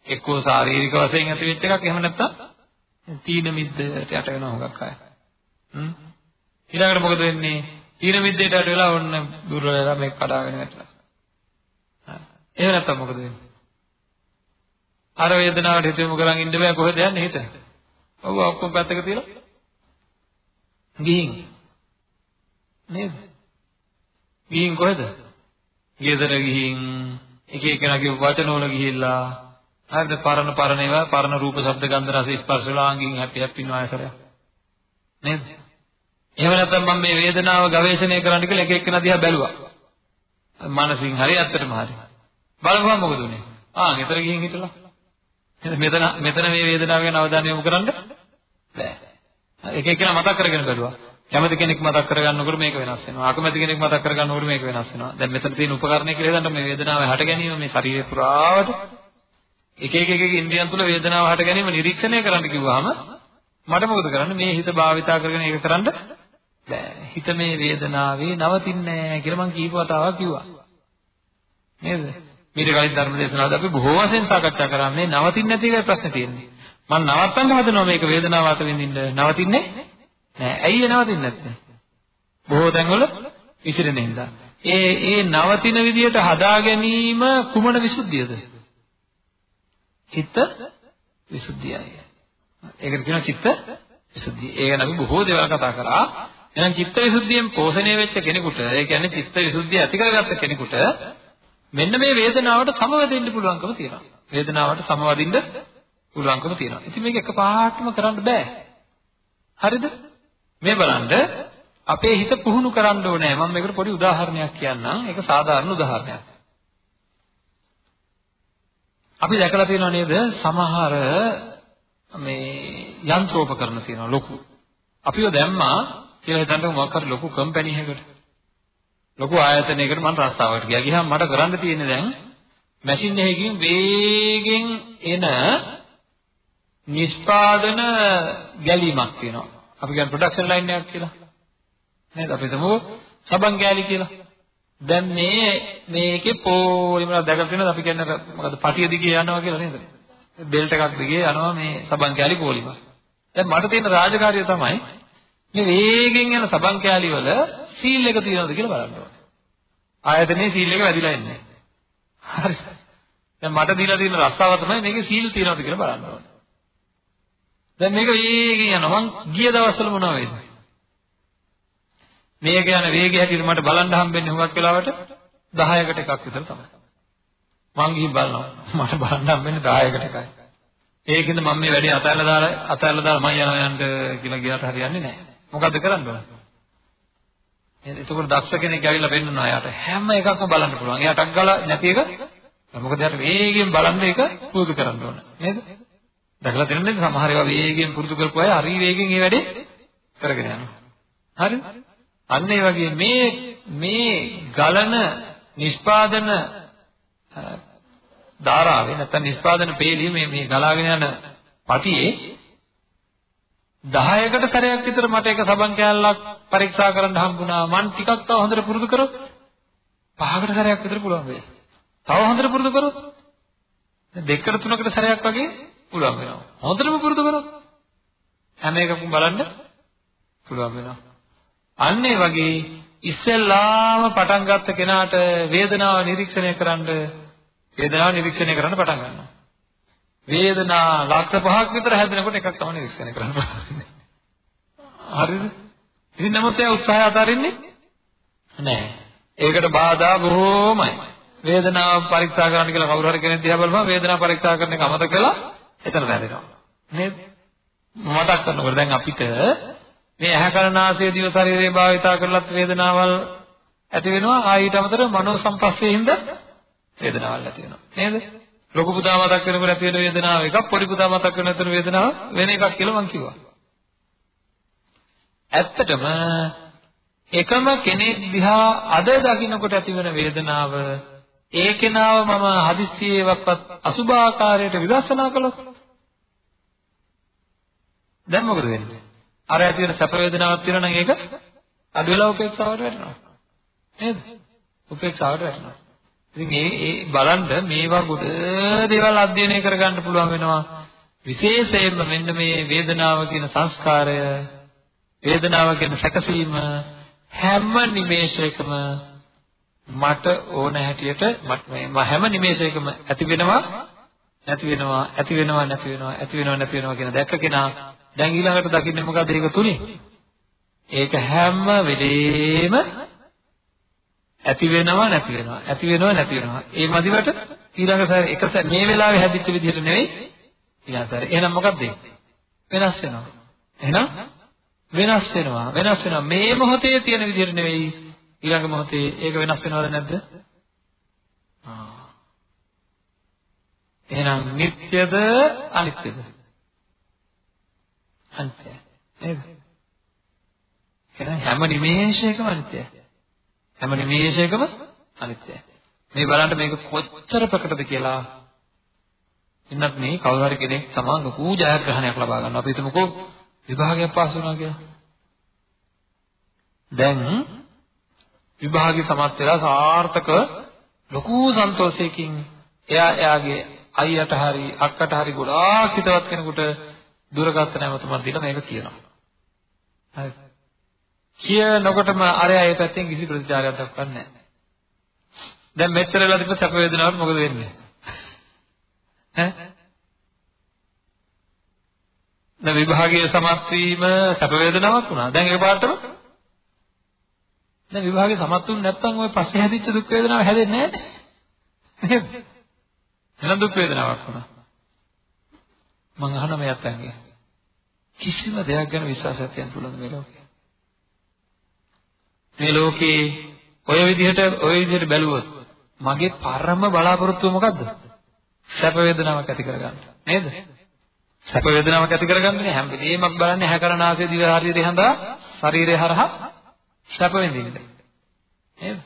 එක්කෝ ශාරීරික වශයෙන් ඇති වෙච්ච එකක් එහෙම නැත්තම් තීන මිද්දට යට වෙනවා හුඟක් අය. හ්ම්. ඊළඟට මොකද වෙන්නේ? තීන මිද්දට යට වෙලා ඔන්න දුර්වල වෙලා මේක කඩාගෙන වැටෙනවා. එහෙම නැත්තම් මොකද වෙන්නේ? අර වේදනාවට හිත යොමු කරන් ඉන්න බෑ කොහෙද යන්නේ හිත? ඔව් ඔක්කොම පැත්තක තියලා ගිහින් නේද? ගිහින් කොහෙද? ගෙදර ගිහින් එක එකනාගේ වචන වල ගිහිල්ලා හරිද පරණ පරණ ඒවා පරණ රූප ශබ්ද ගන්ධ රස ස්පර්ශ වලාංගින් හැපි හැපි නායසරය නේද? එහෙම නැත්නම් මම මේ වේදනාව ගවේෂණය කරන්න කියලා එක එක්කෙනා දිහා බැලුවා. මනසින් හරි ඇත්තටම හරි. බලපුවම මොකද උනේ? ආ ගෙදර ගිහින් හිටලා. මෙතන මෙතන මේ වේදනාව ගැන අවධානය යොමු කරන්න බෑ. එක එකනා මතක් කරගෙන බැලුවා. කැමති කෙනෙක් මතක් කරගන්නකොට මේක වෙනස් වෙනවා. අකමැති කෙනෙක් මතක් කරගන්නකොට මේක වෙනස් වෙනවා. දැන් මෙතන තියෙන උපකරණය කියලා හිතන්න මේ වේදනාව හට ගැනීම මේ ශරීරය පුරාවට එක එක එක ඉන්ද්‍රියන් තුළ වේදනාව හට ගැනීම නිරීක්ෂණය කරන්න කිව්වහම මට මොකද කරන්න මේ හිත භාවිතා කරගෙන ඒක කරන්න බෑ. හිත මේ වේදනාවේ නවතින්නේ නැහැ කියලා මම කීප වතාවක් කිව්වා. නේද? මීට කලින් ධර්ම දේශනාවද අපි බොහෝ වශයෙන් සාකච්ඡා කරන්නේ නවතින්නේ නැති එකයි ප්‍රශ්නේ තියෙන්නේ. මම නවත්තන්න හදනවා මේක වේදනාව අත විඳින්න නවතින්නේ නෑ. ඇයි ඒ නවතින්නේ නැත්තේ? බොහෝ තැන්වල විසිරෙන හින්දා. ඒ ඒ නවතින විදියට හදා ගැනීම කුමන විසුද්ධියද? චිත්ත විසුද්ධියයි. ඒකට කියනවා චිත්ත විසුද්ධිය. ඒ ගැන අපි බොහෝ දේවල් කතා කරා. එහෙනම් චිත්ත විසුද්ධියෙන් පෝෂණය වෙච්ච කෙනෙකුට, ඒ කියන්නේ චිත්ත විසුද්ධිය ඇති කරගත්ත කෙනෙකුට මෙන්න මේ වේදනාවට සමවදින්න පුළුවන්කම තියෙනවා. වේදනාවට සමවදින්න පුළුවන්කම තියෙනවා. ඉතින් මේක එකපාරටම කරන්න බෑ. හරිද? මේ බලන්න අපේ හිත පුහුණු කරන්න ඕනේ. මම මේකට පොඩි උදාහරණයක් කියන්නම්. ඒක සාධාරණ උදාහරණයක්. අපි දැකලා තියෙනව නේද? සමහර මේ යන්ත්‍රෝපකරණ තියෙනවා ලොකු. අපිව දැම්මා කියලා හිතන්න මොකක් හරි ලොකු කම්පැනි එකකට. ලොකු ආයතනයකට මම රස්සාවකට ගියා. ගියාම මට කරන්න තියෙන්නේ දැන් මැෂින් එකකින් වේගෙන් එන නිෂ්පාදන ගැලීමක් තියෙනවා. අපි කියන්නේ ප්‍රොඩක්ෂන් ලයින් එකක් කියලා. නේද? අපි හිතමු සබන් ගෑලි කියලා. දැන් මේ මේකේ පොලිමර දැකලා තියෙනවද අපි කියන්නේ මොකද පටිය දිගේ යනවා කියලා නේද? බෙල්ට් එකක් දිගේ යනවා මේ සබන් කෑලි පොලිමර. දැන් මට තියෙන රාජකාරිය තමයි මේ වේගෙන් යන සබන් කෑලි වල සීල් එක තියෙනවද කියලා බලන්න ඕනේ. ආයතනයේ සීල් එක වැදිලා ඉන්නේ. හරි. දැන් මට දීලා තියෙන රස්සාව තමයි මේකේ සීල් තියෙනවද කියලා බලන්න ඕනේ. දැන් මේක වේගෙන් යනවා. මං ගිය දවස්වල මොනව වෙයිද? මේක යන වේගය හැටියට මට බලන්න හම්බෙන්නේ හුඟක් වෙලාවට 10කට එකක් විතර තමයි. මං ගිහින් බලනවා. මට බලන්න හම්බෙන්නේ 10කට එකයි. ඒකින්ද මම මේ වැඩේ අතහැරලා දාලා අතහැරලා දාලා මම යනවා යන්න කියලා ගියාට හරියන්නේ නැහැ. මොකද්ද කරන්න ඕන? එතකොට දක්ෂ කෙනෙක් ඇවිල්ලා පෙන්නනවා එයාට හැම එකක්ම බලන්න පුළුවන්. එයාට අග්ගල නැති එක මොකද එයාට වේගෙන් බලන්න එක පුරුදු කරන්න ඕන. නේද? දැකලා තියෙනනේ සමහර ඒවා වේගයෙන් පුරුදු කරපු අය හරි වේගෙන් මේ වැඩේ කරගෙන යනවා. හරිද? අන්න ඒ වගේ මේ මේ ගලන නිෂ්පාදන ධාරාවේ නැත්නම් නිෂ්පාදන පේළිය මේ මේ ගලාගෙන යන පටියේ 10කට සැරයක් විතර මට එක සබන් කෑල්ලක් පරීක්ෂා කරන්න හම්බුණා. මං ටිකක් තව හොඳට පුරුදු කරොත් පහකට සැරයක් විතර පුළුවන් වෙයි. තව හොඳට පුරුදු කරොත් දෙකකට තුනකට සැරයක් වගේ පුළුවන් වෙනවා. හොඳටම පුරුදු කරොත් හැම එකකම බලන්න පුළුවන් වෙනවා. අන්න ඒ වගේ ඉස්සෙල්ලාම පටන් ගත්ත කෙනාට වේදනාව නිරීක්ෂණය කරන්න වේදනාව නිරීක්ෂණය කරන්න පටන් ගන්නවා. වේදනා ලක්ෂ පහක් විතර හැදෙනකොට එකක් තමයි නිරීක්ෂණය කරන්න පුළුවන්. හරිද? ඉතින් නමුත් ඒ උත්සාහය අතාරින්නේ නැහැ. ඒකට බාධා බොහෝමයි. වේදනාව පරීක්ෂා කරන්න කියලා කවුරු හරි කෙනෙක් දිහා බලපුවම වේදනාව පරීක්ෂා කරන එක අමතක කළා එතන වැදෙනවා. නේද? මතක් කරනකොට දැන් අපිට මේ ඇහැ කරනාසය දිව ශරීරය භාවිතා කරලත් වේදනාවල් ඇති වෙනවා ආ ඊට අමතරව මනෝ සංපස්සේ හින්දා වේදනාවල් ඇති වෙනවා නේද ලොකු පුතා මතක් වෙනකොට ඇති වෙන වේදනාව එකක් පොඩි පුතා මතක් වෙන අතර වේදනාව වෙන එකක් කියලා මම කිව්වා ඇත්තටම එකම කෙනෙක් දිහා අද දකින්නකොට ඇති වෙන වේදනාව ඒ කෙනාව මම හදිස්සියේවත් අසුභාකාරයට විදර්ශනා කළොත් දැන් මොකද වෙන්නේ අර ඇති වෙන සැප වේදනාවක් තියෙනවා නම් ඒක අඩු වෙලා උපේක්ෂාවට වැටෙනවා. නේද? උපේක්ෂාවට වැටෙනවා. ඉතින් මේ ඒ බලන්න මේවා ගොඩ දේවල් අධ්‍යයනය කරගන්න පුළුවන් වෙනවා. විශේෂයෙන්ම මෙන්න මේ වේදනාව කියන සංස්කාරය වේදනාව කියන සැකසීම හැම නිමේෂයකම මට ඕන හැටියට මම හැම නිමේෂයකම ඇති වෙනවා නැති වෙනවා ඇති වෙනවා නැති වෙනවා ඇති වෙනවා නැති වෙනවා කියන දැක්ක කෙනා දැන් ඊළඟට දකින්නේ මොකද්ද ඒක තුනේ? ඒක හැම වෙලේම ඇති වෙනවා නැති වෙනවා ඇති වෙනවා නැති වෙනවා. ඒ මදිවට ඊළඟ සැර එක මේ වෙලාවේ හැදිච්ච විදිහට නෙවෙයි ඊළඟ සැර. එහෙනම් මොකද්ද වෙනස් වෙනවා. එහෙනම් වෙනස් වෙනවා. වෙනස් වෙනවා. මේ මොහොතේ තියෙන විදිහට නෙවෙයි ඊළඟ මොහොතේ ඒක වෙනස් වෙනවද නැද්ද? එහෙනම් නිට්ටයද අනිත්‍යද? අනිත්‍යයි. නේද? එහෙනම් හැම නිමේෂයකම අනිත්‍යයි. හැම නිමේෂයකම අනිත්‍යයි. මේ බලන්න මේක කොච්චර ප්‍රකටද කියලා ඉන්නත් මේ කවුරු හරි කෙනෙක් තමන් ලොකු ජයග්‍රහණයක් ලබා ගන්නවා. අපි හිතමුකෝ විභාගයක් පාස් වුණා කියලා. දැන් විභාගේ සමත් වෙලා සාර්ථක ලොකු සන්තෝෂයකින් එයා එයාගේ අයියට හරි අක්කට හරි ගොඩාක් හිතවත් කෙනෙකුට දුරගත නැවතුමක් දීලා මේක කියනවා. හරි. කියනකොටම අරයා ඒ පැත්තෙන් කිසි ප්‍රතිචාරයක් දක්වන්නේ නැහැ. දැන් මෙච්චර වෙලා තිබ්බ සැප වේදනාවට මොකද වෙන්නේ? ඈ? දැන් විභාගයේ සමත් වීම සැප වේදනාවක් වුණා. දැන් ඒකපාරටම දැන් විභාගයේ සමත් වුනේ නැත්නම් ওই පස්සේ හැදිච්ච දුක් වේදනාව හැදෙන්නේ නැහැ නේද? එහෙනම් දුක් වේදනාවක් වුණා. මම අහන මේ අතංගේ කිසිම දෙයක් ගැන විශ්වාසයක් තියන්න පුළුවන් මේ ලෝකේ. මේ ලෝකේ ඔය විදිහට ඔය විදිහට බැලුවොත් මගේ පරම බලාපොරොත්තුව මොකද්ද? සැප වේදනාවක් ඇති කරගන්න. නේද? සැප වේදනාවක් ඇති කරගන්නේ හැම වෙලේම අපි බලන්නේ ඇහැ කරන ආසය දිව හරියට හඳා ශරීරය හරහා සැප විඳින්න. නේද?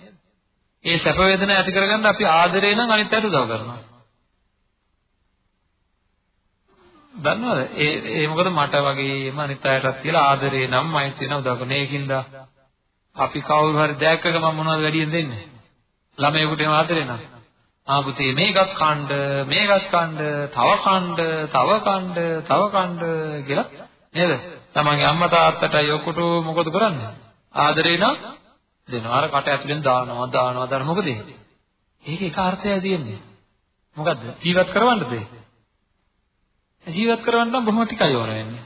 ඒ සැප වේදනාව ඇති කරගන්න අපි ආදරේ නම් අනිත් අයට උදව් කරනවා. දන්නවද? ඒ ඒ මොකද මට වගේම අනිත් අයටත් කියලා ආදරේ නම් මෛත්‍රිය නම් උදව් කරන. ඒකින්ද අපි කවුරු හරි දැක්ක ගමන් මොනවද වැඩියෙන් දෙන්නේ? ළමයෙකුට එහෙම ආදරේ නම්. ආ පුතේ මේකක් කන්න, මේකක් කන්න, තව කන්න, තව කන්න, තව කන්න කියලා නේද? තමන්ගේ අම්මා තාත්තටයි ඔක්කොට මොකද කරන්නේ? ආදරේ නම් දෙනවා. අර කට ඇතුලෙන් දානවා, දානවා, දානවා. මොකද ඒකේ එක අර්ථයක් තියෙන්නේ. මොකද්ද? ජීවත් කරවන්නද ඒ? ජීවත් කරවන්න නම් බොහොම ටිකයි ඕන වෙන්නේ.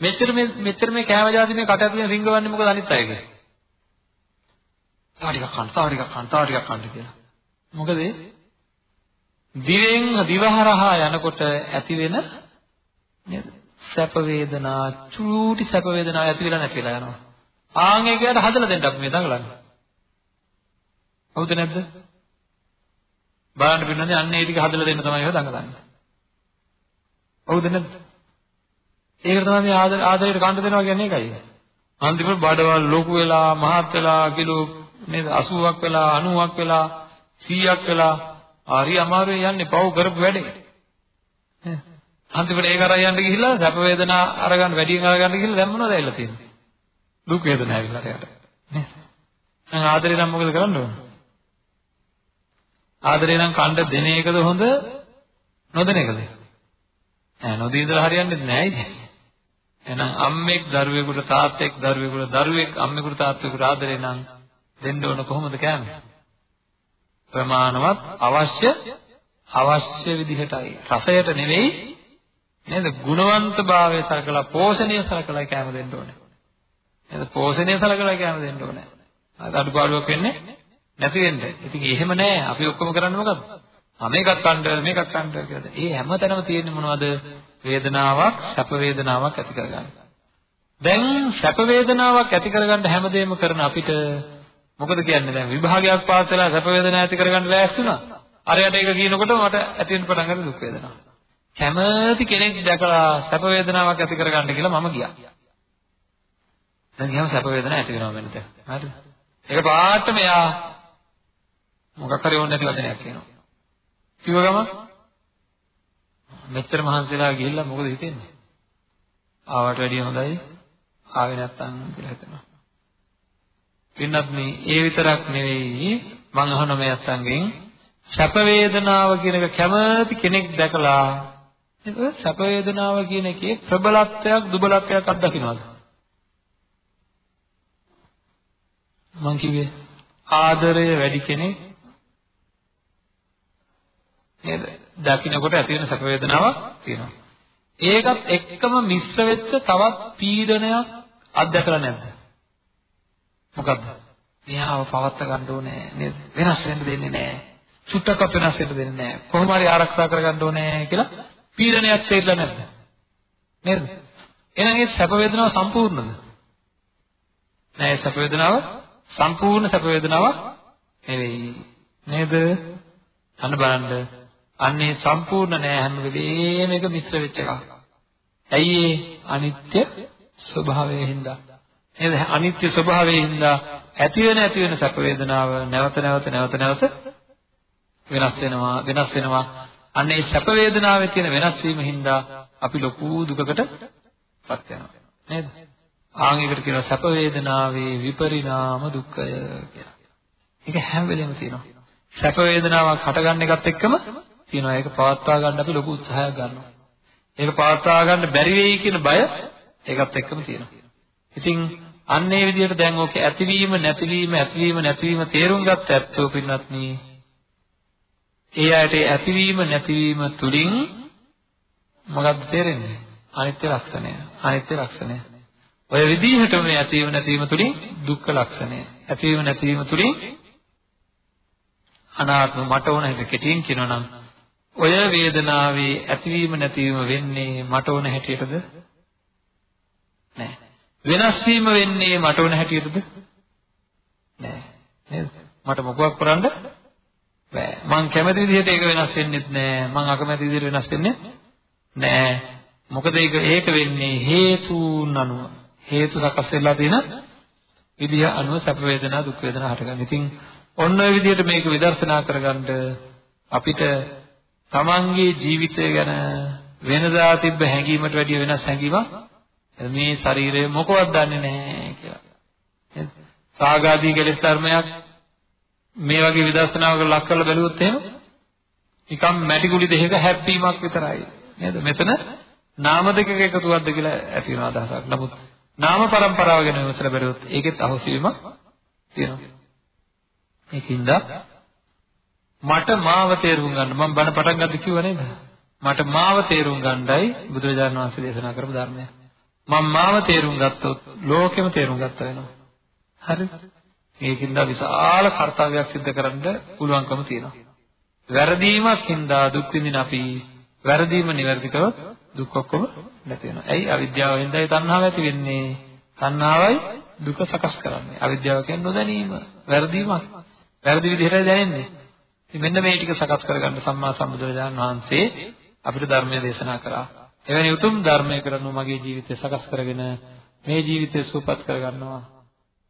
මෙච්චර මේ මෙච්චර මේ කෑම જાති මේ කට ඇතුලේ රිංගවන්නේ මොකද අනිත් අයගේ? තව ටිකක් කන්න, තව ටිකක් කන්න, තව ටිකක් කන්න කියලා. මොකද දිවෙන් දිවහරහා යනකොට ඇති වෙන නේද? සැප වේදනා, චූටි සැප වේදනා ඇති වෙලා නැති වෙලා යනවා. ආන් ඒකයට හදලා දෙන්න අපි මේ දඟලන්නේ. හවුද නැද්ද? බලන්න පින්නන්නේ අන්න ඒ ටික හදලා දෙන්න තමයි ඒව දඟලන්නේ. හවුද නැද්ද? ඒකට තමයි ආදර ආදරයට කන්න දෙනවා කියන්නේ ඒකයි. අන්තිමට බඩවල් ලොකු වෙලා මහත් වෙලා කිලෝ නේද 80ක් වෙලා 90ක් වෙලා 100ක් වෙලා හරි අමාරුවේ යන්නේ පව් කරපු වැඩේ. අන්තිමට ඒක අරන් යන්න ගිහිල්ලා සැප වේදනා අරගන්න වැඩියෙන් අරගන්න ගිහිල්ලා දැන් මොනවද ඇවිල්ලා තියෙන්නේ? දුක් වේදනා ඇවිල්ලා යට. නේද? දැන් ආදරේ නම් මොකද කරන්න ඕන? ආදරේ නම් කණ්ඩ දෙන එකද හොඳ නොදෙන එකද? ඈ නොදී ඉඳලා හරියන්නේ නැහැ ඉතින්. එහෙනම් අම්මෙක් දරුවෙකුට තාත්තෙක් දරුවෙකුට දරුවෙක් අම්මෙකුට තාත්තෙකුට ආදරේ නම් දෙන්න ඕන කොහොමද කෑම? ප්‍රමාණවත් අවශ්‍ය අවශ්‍ය විදිහටයි. රසයට නෙවෙයි නේද? ගුණවන්තභාවය සලකලා පෝෂණය සලකලා කැම දෙන්න ඕනේ. නේද? පෝෂණය සලකලා කැම දෙන්න ඕනේ. අඩුපාඩුවක් වෙන්නේ නැති වෙන්න. ඉතින් එහෙම නෑ. අපි ඔක්කොම කරන්නේ මොකද්ද? ආ මේකත් කන්න මේකත් කන්න කියලා ඒ හැමතැනම තියෙන්නේ මොනවද වේදනාවක් සැප වේදනාවක් ඇති කරගන්න දැන් සැප වේදනාවක් ඇති කරගන්න හැමදේම කරන අපිට මොකද කියන්නේ දැන් විභාගයක් පාස් වෙලා සැප වේදනාවක් ඇති කරගන්න ලෑස්ති වුණා අරයට ඒක කියනකොට මට ඇති වෙන්න පටන් ගන්න දුක් වේදනාව. කැමති කෙනෙක් දැකලා සැප වේදනාවක් ඇති කරගන්න කියලා මම ගියා. දැන් ගියාම සැප වේදනාවක් ඇති වෙනවා වෙනද? හරිද? ඒක පාට මෙයා මොකක් හරි ඕන නැති වචනයක් කියනවා. කිව්ව ගම මෙච්චර මහන්සිලා ගිහිල්ලා මොකද හිතෙන්නේ? ආවට වැඩිය හොඳයි ආවේ නැත්තම් කියලා හිතනවා. පින්නත් මේ ඒ විතරක් නෙවෙයි මං අහන මේ අත්තන්ගෙන් සැප වේදනාව කියන එක කැමති කෙනෙක් දැකලා නේද සැප වේදනාව කියන එකේ ප්‍රබලත්වයක් දුබලත්වයක් අත්දකින්නවද මං කිව්වේ ආදරය වැඩි කෙනෙක් නේද දකින්නකොට ඇති වෙන සැප වේදනාවක් තියෙනවා ඒකත් එක්කම මිශ්‍ර වෙච්ච තවත් පීඩනයක් අත්දකලා නැද්ද මොකද්ද මෙයාව පවත්ත ගන්න ඕනේ නේද වෙනස් වෙන්න දෙන්නේ නැහැ චුට්ටක්වත් වෙනස් වෙන්න දෙන්නේ නැහැ. කොහොම හරි ආරක්ෂා කරගන්න ඕනේ කියලා පීඩනයක් තේරෙලා නැද්ද? නේද? එහෙනම් ඒ සැප වේදනාව සම්පූර්ණද? නෑ සැප වේදනාව සම්පූර්ණ සැප වේදනාවක් නෙවෙයි. නේද? අන්න බලන්න. අන්නේ සම්පූර්ණ නෑ හැම වෙලේම එක මිශ්‍ර වෙච්ච එකක්. ඇයි ඒ අනිත්‍ය ස්වභාවයෙන් හින්දා. නේද? අනිත්‍ය ස්වභාවයෙන් හින්දා ඇති වෙන ඇති වෙන සැප වේදනාව නැවත නැවත නැවත නැවත වෙනස් වෙනවා වෙනස් වෙනවා අන්න ඒ සැප වේදනාවේ තියෙන වෙනස් වීම හින්දා අපි ලොකු දුකකටපත් වෙනවා නේද ආන් එකට කියනවා සැප වේදනාවේ විපරිණාම දුක්ඛය කියලා. ඒක හැම වෙලෙම තියෙනවා. සැප වේදනාවක් හටගන්න එකත් එක්කම තියෙනවා. ඒක පවත්වා ගන්න අපි ලොකු උත්සාහයක් ගන්නවා. ඒක පවත්වා ගන්න බැරි වෙයි කියන බය ඒකත් එක්කම තියෙනවා. ඉතින් අන්න ඒ විදිහට දැන් ඕකේ ඇතිවීම නැතිවීම ඇතිවීම නැතිවීම තේරුම් ගත්ත ඇත්තෝ පින්වත්නි ඒ අයට ඇතිවීම නැතිවීම තුලින් මොකක්ද තේරෙන්නේ? අනිත්‍ය ලක්ෂණය. අනිත්‍ය ලක්ෂණය. ඔය විදිහට මේ ඇතිවීම නැතිවීම තුලින් දුක්ඛ ලක්ෂණය. ඇතිවීම නැතිවීම තුලින් අනාත්ම මට ඕන හැටියට කෙටියෙන් කියනවා නම් ඔය වේදනාවේ ඇතිවීම නැතිවීම වෙන්නේ මට ඕන හැටියටද? නෑ. වෙනස් වීම වෙන්නේ මට ඕන හැටියටද? නෑ. නේද? මට මොකක් කරන්න බෑ. මං කැමති විදිහට ඒක වෙනස් වෙන්නෙත් නෑ. මං අකමැති විදිහට වෙනස් වෙන්නේ නෑ. මොකද ඒක ඒක වෙන්නේ හේතුන් අනුව. හේතු සකස් වෙලා තියෙන විදිහ අනුව සැප වේදනා දුක් වේදනා හටගන්න. ඉතින් ඔන්න ඔය විදිහට මේක විදර්ශනා කරගන්න අපිට තමන්ගේ ජීවිතය ගැන වෙනදා තිබ්බ හැඟීමට වැඩිය වෙනස් හැඟීමක්? මේ ශරීරය මොකවත් දන්නේ නැහැ කියලා. රාගාදී කෙලෙස් ධර්මයක් මේ වගේ විදර්ශනාවක ලක් කරලා බැලුවොත් එහෙම නිකම් මැටි ගුලි දෙකක හැප්පීමක් විතරයි. නේද? මෙතන නාම දෙකක එකතුවක්ද කියලා ඇති වෙන අදහසක්. නමුත් නාම પરම්පරාව ගැන විමසලා බැලුවොත් ඒකෙත් අහුසීමක් තියෙනවා. ඒකින්ද මට මාව තේරුම් ගන්න මම බණ පටන් ගන්න කිව්ව නේද මට මාව තේරුම් ගන්නයි බුදුරජාණන් වහන්සේ දේශනා කරපු ධර්මය මම මාව තේරුම් ගත්තොත් ලෝකෙම තේරුම් ගත්ත වෙනවා හරිද මේකින්ද විශාල කාර්යයක් සිදු කරන්න පුළුවන්කම තියෙනවා. වැරදීමක් හින්දා දුක් විඳින අපි වැරදීම නිවැරදි කරොත් දුක් ඔක්කොම නැති වෙනවා. ඇයි අවිද්‍යාව හින්දායි තණ්හාව ඇති වෙන්නේ. තණ්හාවයි දුක සකස් කරන්නේ. අවිද්‍යාව කියන්නේ නොදැනීම, වැරදීමක්. වැරදි විදිහට දැනෙන්නේ. ඉතින් මෙන්න මේ ටික සකස් කරගන්න සම්මා සම්බුදුරජාණන් වහන්සේ අපිට ධර්මය දේශනා කරා. එවැනි උතුම් ධර්මයකට මගේ ජීවිතය සකස් කරගෙන මේ ජීවිතය සූපත් කරගන්නවා.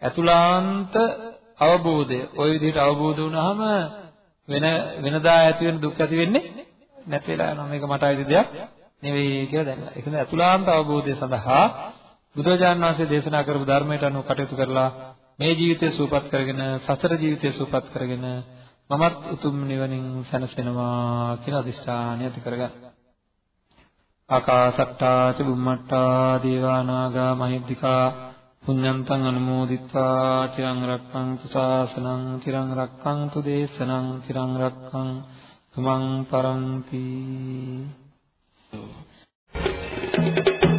ඇතුළාන්ත අවබෝධය ওই විදිහට අවබෝධ වුණාම වෙන වෙනදා ඇති වෙන දුක් ඇති වෙන්නේ නැති වෙලා යනවා මේක මට අයිති දෙයක් නෙවෙයි කියලා දැනගන්න. ඒකද ඇතුළාන්ත අවබෝධය සඳහා බුදුරජාණන් වහන්සේ දේශනා කරපු ධර්මයට අනුව කටයුතු කරලා මේ ජීවිතය සූපත් කරගෙන සසර ජීවිතය සූපත් කරගෙන මමත් උතුම් නිවනින් සැනසෙනවා කියලා අදිෂ්ඨානය ඇති කරගන්න. ආකාසට්ටා ච බුම්මට්ටා දේවා නාග මහිද්దికා පුඤ්ඤන්තං අනුමෝදිත්වා චිරං රක්ඛන්තු ශාසනං චිරං රක්ඛන්තු දේශනං චිරං රක්ඛං තුමන් පරන්ති Thank you.